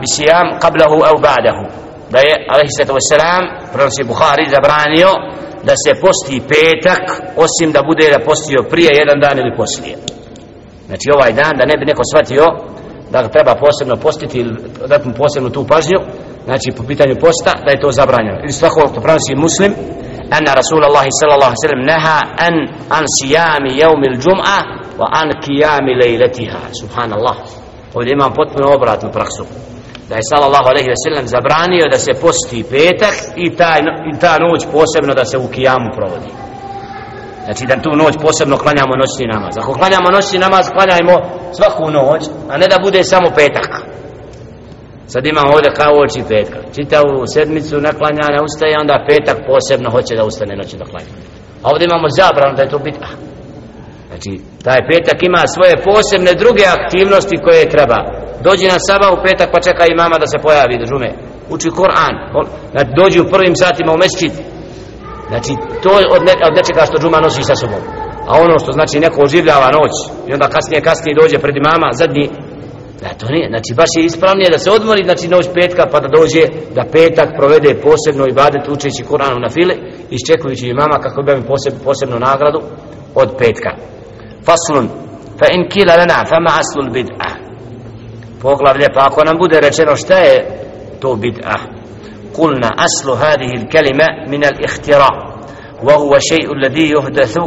bisiyam qablahu aw ba'dahu da je alaihi sallatu wasalam prenosi Bukhari zabranio da se posti petak osim da bude da postio prije jedan dan ili poslije znači ovaj dan da ne bi neko shvatio da ga treba posebno postiti ili dati mu posebno tu pažnju znači po pitanju posta da je to zabranjeno ili svako to prenosi muslim أن رسول الله صلى الله عليه وسلم نهى أن عن صيام يوم الجمعة وعن قيام ليلتها سبحان الله ovdje imam potpuno obratnu praksu da je sallallahu alaihi ve sellem zabranio da se posti petak i, taj, i ta noć posebno da se u kijamu provodi znači da tu noć posebno klanjamo noćni namaz ako klanjamo noćni namaz klanjajmo svaku noć a ne da bude samo petak sad ima ovdje kao oči petka. Čitavu sedmicu naklanjanja ustaje onda petak posebno hoće da ustane noći da klanja. A ovdje imamo zabranu da je to bitka znači taj petak ima svoje posebne druge aktivnosti koje treba. Dođi na saba u petak pa čeka i mama da se pojavi da žume. Uči Koran znači dođi u prvim satima u mesčit znači to je od, ne, od nečega što džuma nosi sa sobom. A ono što znači neko oživljava noć i onda kasnije kasnije dođe pred imama zadnji Da, to nije. Znači, baš je ispravnije da se odmori, znači, noć petka, pa da dođe da petak provede posebno i badet učeći Kur'anom na file, i iščekujući imama mama kako bi poseb, posebnu nagradu od petka. Faslun, fa in kila lana, fa ma aslul bid'a. Poglavlje, pa ako nam bude rečeno šta je to bid'a, قلنا أصل هذه الكلمة من الاختراع وهو شيء الذي يحدث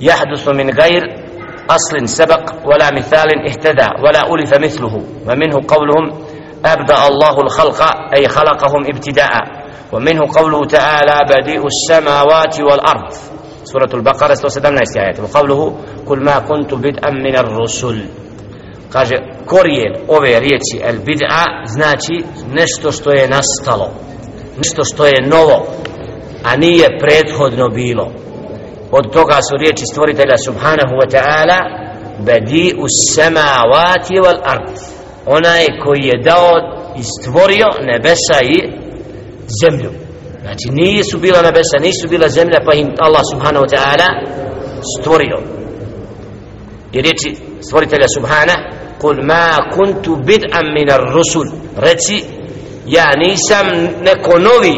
يحدث من غير أصل سبق ولا مثال اهتدى ولا ألف مثله ومنه قولهم أبدأ الله الخلق أي خلقهم ابتداء ومنه قوله تعالى بديء السماوات والأرض. سورة البقرة 117 آيات. وقوله كل ما كنت بدءا من الرسل. Kaže korijen ove riječi el bid'a znači nešto što je nastalo nešto što je novo a nije prethodno bilo. Od toga su riječi stvoritelja subhanahu wa ta'ala badi us samavati wal ard. Onaj koji je dao i stvorio nebesa i zemlju. Znači nisu bila nebesa nisu bila zemlja pa im Allah subhanahu wa ta'ala stvorio. I riječi stvoritelja subhana kul ma kuntu bid'an min ar-rusul reci ja nisam neko novi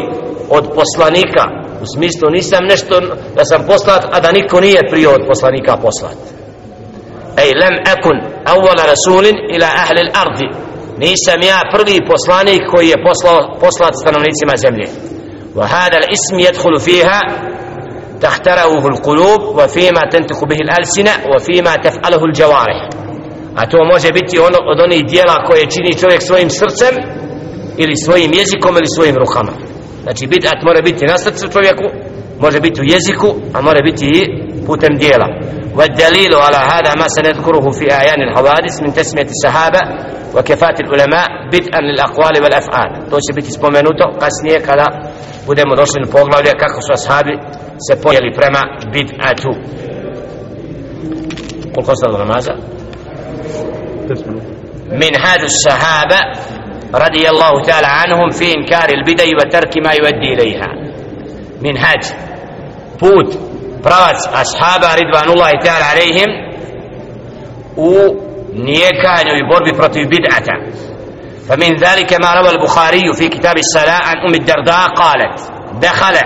od poslanika u smislu nisam nešto da sam poslat a da niko nije prije od poslanika poslat ej lem ekun awwala rasulin ila ahli al-ardi nisam ja prvi poslanik koji je poslao poslat stanovnicima zemlje وهذا الاسم يدخل فيها تخترعه القلوب وفيما تنطق به الألسنة وفيما تفعله الجوارح a to može biti ono od onih dijela koje čini čovjek svojim srcem ili svojim jezikom ili svojim rukama znači bid'at mora biti na srcu čovjeku može biti u jeziku a mora biti i putem dijela والدليل على هذا ما سنذكره في أعيان الحوادث من تسمية الصحابة وكفاة العلماء بدءا للأقوال والأفعال to će biti spomenuto kasnije kada budemo došli na poglavlje kako su ashabi se pojeli prema bid'atu koliko ostalo namaza? من هذا الصحابة رضي الله تعالى عنهم في إنكار البدع وترك ما يؤدي إليها. من هاج بوت pravac ashaba ridvanullahi ta'ala alaihim u nijekanju i borbi protiv bid'ata فمن ذلك ما روى البخاري في كتاب الصلاة عن أم الدرداء قالت دخل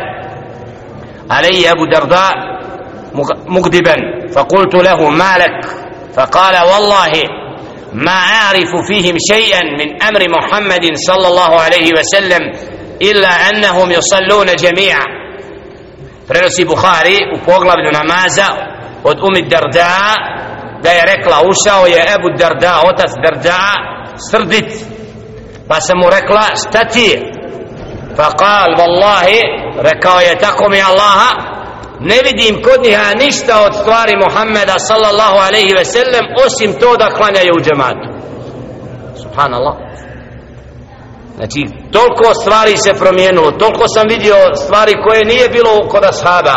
علي أبو الدرداء مغضبا فقلت له ما لك؟ فقال والله ما أعرف فيهم شيئا من أمر محمد صلى الله عليه وسلم إلا أنهم يصلون جميعا prenosi Buhari u poglavlju namaza od Umi Darda da je rekla ušao je Ebu Darda otac Darda srdit pa sam mu rekla šta ti je pa kal vallahi rekao je tako mi Allaha ne vidim kod njiha ništa od stvari Muhammeda sallallahu alaihi ve sellem osim to da klanjaju u džematu subhanallah znači toliko stvari se promijenulo toliko sam vidio stvari koje nije bilo kod ashaba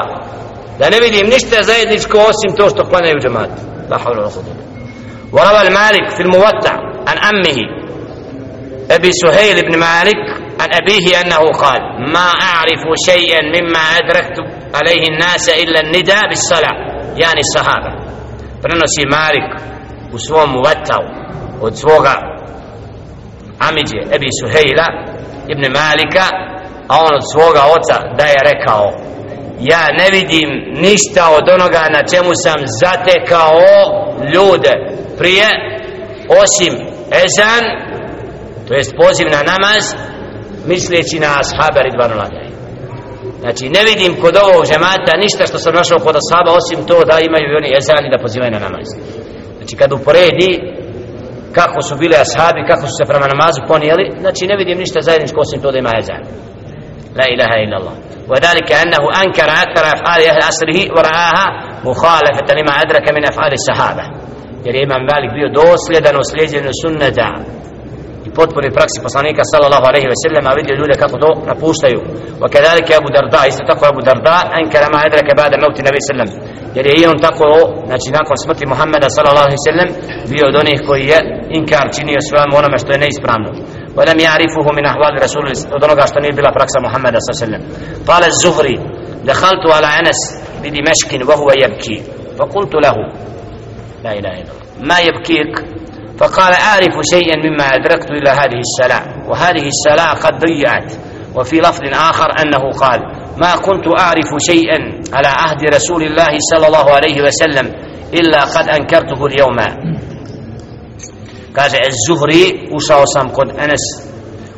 da ne vidim ništa zajedničko osim to što klanjaju u džematu la havla la khudu وروى المالك في الموطع عن أمه أبي سهيل بن مالك عن أبيه أنه قال ما أعرف شيئا مما أدركت عليه الناس إلا النداء بالصلاة يعني الصحابة prenosi Malik u svom vatavu od svoga Amidje, Ebi Suhejla Ibn Malika a on od svoga oca da je rekao ja ne vidim ništa od onoga na čemu sam zatekao ljude prije osim ezan to jest poziv na namaz misleći na ashabar i znači ne vidim kod ovog žemata ništa što sam našao kod ashaba osim to da imaju oni ezan i da pozivaju na namaz znači kad uporedi kako su bili ashabi kako su se prema namazu ponijeli znači ne vidim ništa zajedničko osim to da ima ezan لا إله إلا الله وذلك أنه أنكر أكثر أفعال أهل أسره ورآها مخالفة لما أدرك من أفعال الصحابة jer je imam Malik bio dosljedan u slijedjenju sunneta i potpori praksi poslanika sallallahu alaihi ve sellem a vidio ljude kako to napuštaju wa kadalike Abu Darda isto tako Abu Darda ankara ma adraka bada mauti nabi sallam jer je i on tako znači nakon smrti Muhammeda sallallahu alaihi ve sellem bio od onih koji je inkar činio svojom onome što je neispravno ولم يعرفه من أحوال رسول ودرجة أشتني بلا بركس محمد صلى الله عليه وسلم قال الزهري دخلت على أنس بدمشق وهو يبكي فقلت له لا إله إلا الله ما يبكيك فقال أعرف شيئا مما أدركت إلى هذه السلاة وهذه السلاة قد ضيعت. وفي لفظ آخر أنه قال ما كنت أعرف شيئا على عهد رسول الله صلى الله عليه وسلم إلا قد أنكرته اليوم. Kaže Ez-Zuhri ušao sam kod Enes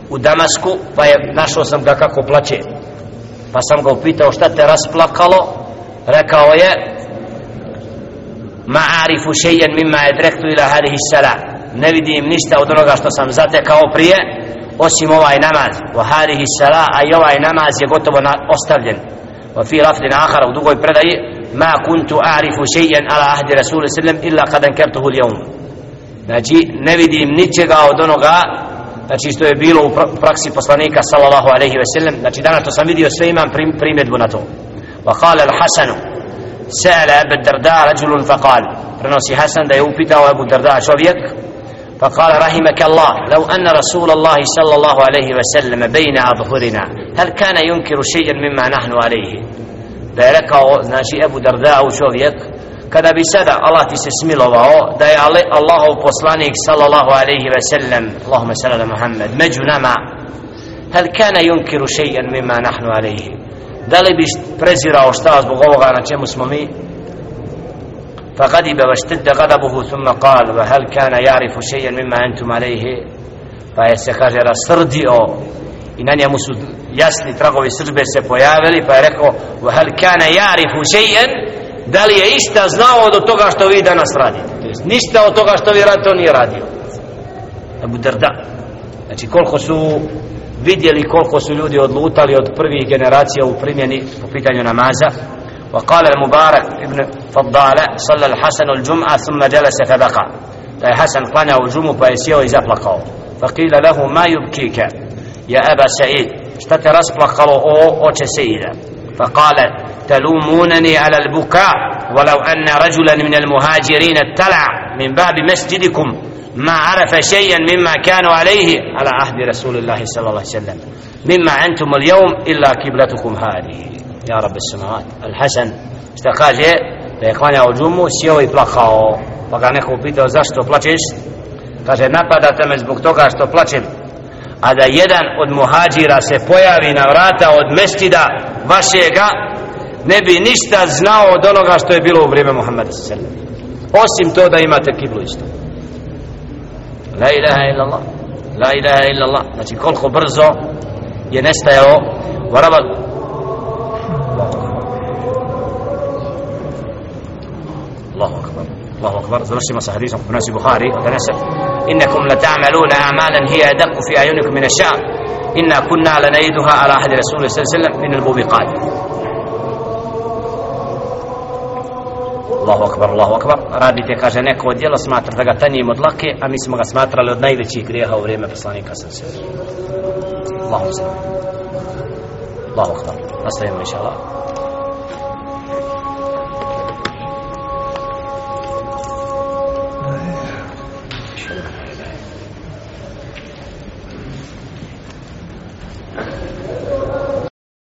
u Damasku pa je našao sam ga kako plaće pa sam ga rekao je ma arifu šejen mimma je direktu ila hadihi sala ne vidim ništa od onoga što sam zatekao prije osim ovaj namaz. Wa hadihi sala a i ovaj namaz je gotovo na, ostavljen. Wa fi lafdin ahara u drugoj predaji ma kuntu arifu šejen ala ahdi rasuli sallam illa kad ankertuhu l-jawm znači ne vidim ničega od onoga znači što je bilo u praksi poslanika sallallahu alejhi ve sellem znači danas to sam vidio sve imam primjedbu na to. Wa qala al-hasanu سأل أبا الدرداء رجل فقال رنوسي حسن دا يوبيتا وأبو الدرداء شوبيك فقال رحمك الله لو أن رسول الله صلى الله عليه وسلم بين أظهرنا هل كان ينكر شيئا مما نحن عليه؟ بارك ناشي أبو الدرداء وشوبيك kada bi sada Allah ti se smilovao da je Allahov poslanik sallallahu alaihi ve sellem Allahumma salli Muhammed među nama هل كان ينكر شيئا مما نحن عليه؟ da li bi prezirao šta zbog ovoga na čemu smo mi فغضب واشتد غضبه ثم قال وهل كان يعرف شيئا مما أنتم عليه فيسكاج رسردئ i na njemu su jasni tragovi srđbe se pojavili pa je rekao وهل كان يعرف شيئا da li je išta znao od toga što vi danas radite to jest ništa od toga što vi radite on nije radio Abu Darda znači koliko su vidjeli koliko su ljudi odlutali od prvih generacija u primjeni po pitanju namaza وقال المبارك ابن فضالة صلى الحسن الجمعة ثم جلس فبقى فهي حسن قنع الجمعة فيسيو يزفلقه فقيل له ما يبكيك يا أبا سعيد اشتترس بقلو أو أو سيدا فقال تلومونني على البكاء ولو أن رجلا من المهاجرين اتلع من باب مسجدكم ما عرف شيئا مما كانوا عليه على عهد رسول الله صلى الله عليه وسلم مما أنتم اليوم إلا كبلتكم هذه يا رب السماوات الحسن استقاجه da je klanjao džumu, sjeo i plakao. Pa ga neko upitao zašto plačeš? Kaže, napadate me zbog toga što plačem. A da jedan od muhađira se pojavi na vrata od mestida vašega, ne bi ništa znao od onoga što je bilo u vrijeme Muhammeda sallam. Osim to da imate kiblu isto. La ilaha illallah. La ilaha illallah. Znači koliko brzo je nestajao varabat الله أكبر الله أكبر زرشي صحيح حديث في ناس البخاري وتنسب إنكم لتعملون أعمالا هي أدق في أعينكم من الشعر إنا كنا لنيدها على أحد رسول الله صلى الله عليه وسلم من Allahu akbar, Allahu akbar. Radite, kaže neko djelo smatra da ga tanijim od lake a mi smo ga smatrali od najvećih grijeha u vrijeme poslanika sam se Allahu akbar. Allahu akbar. Nastavimo inša Allah.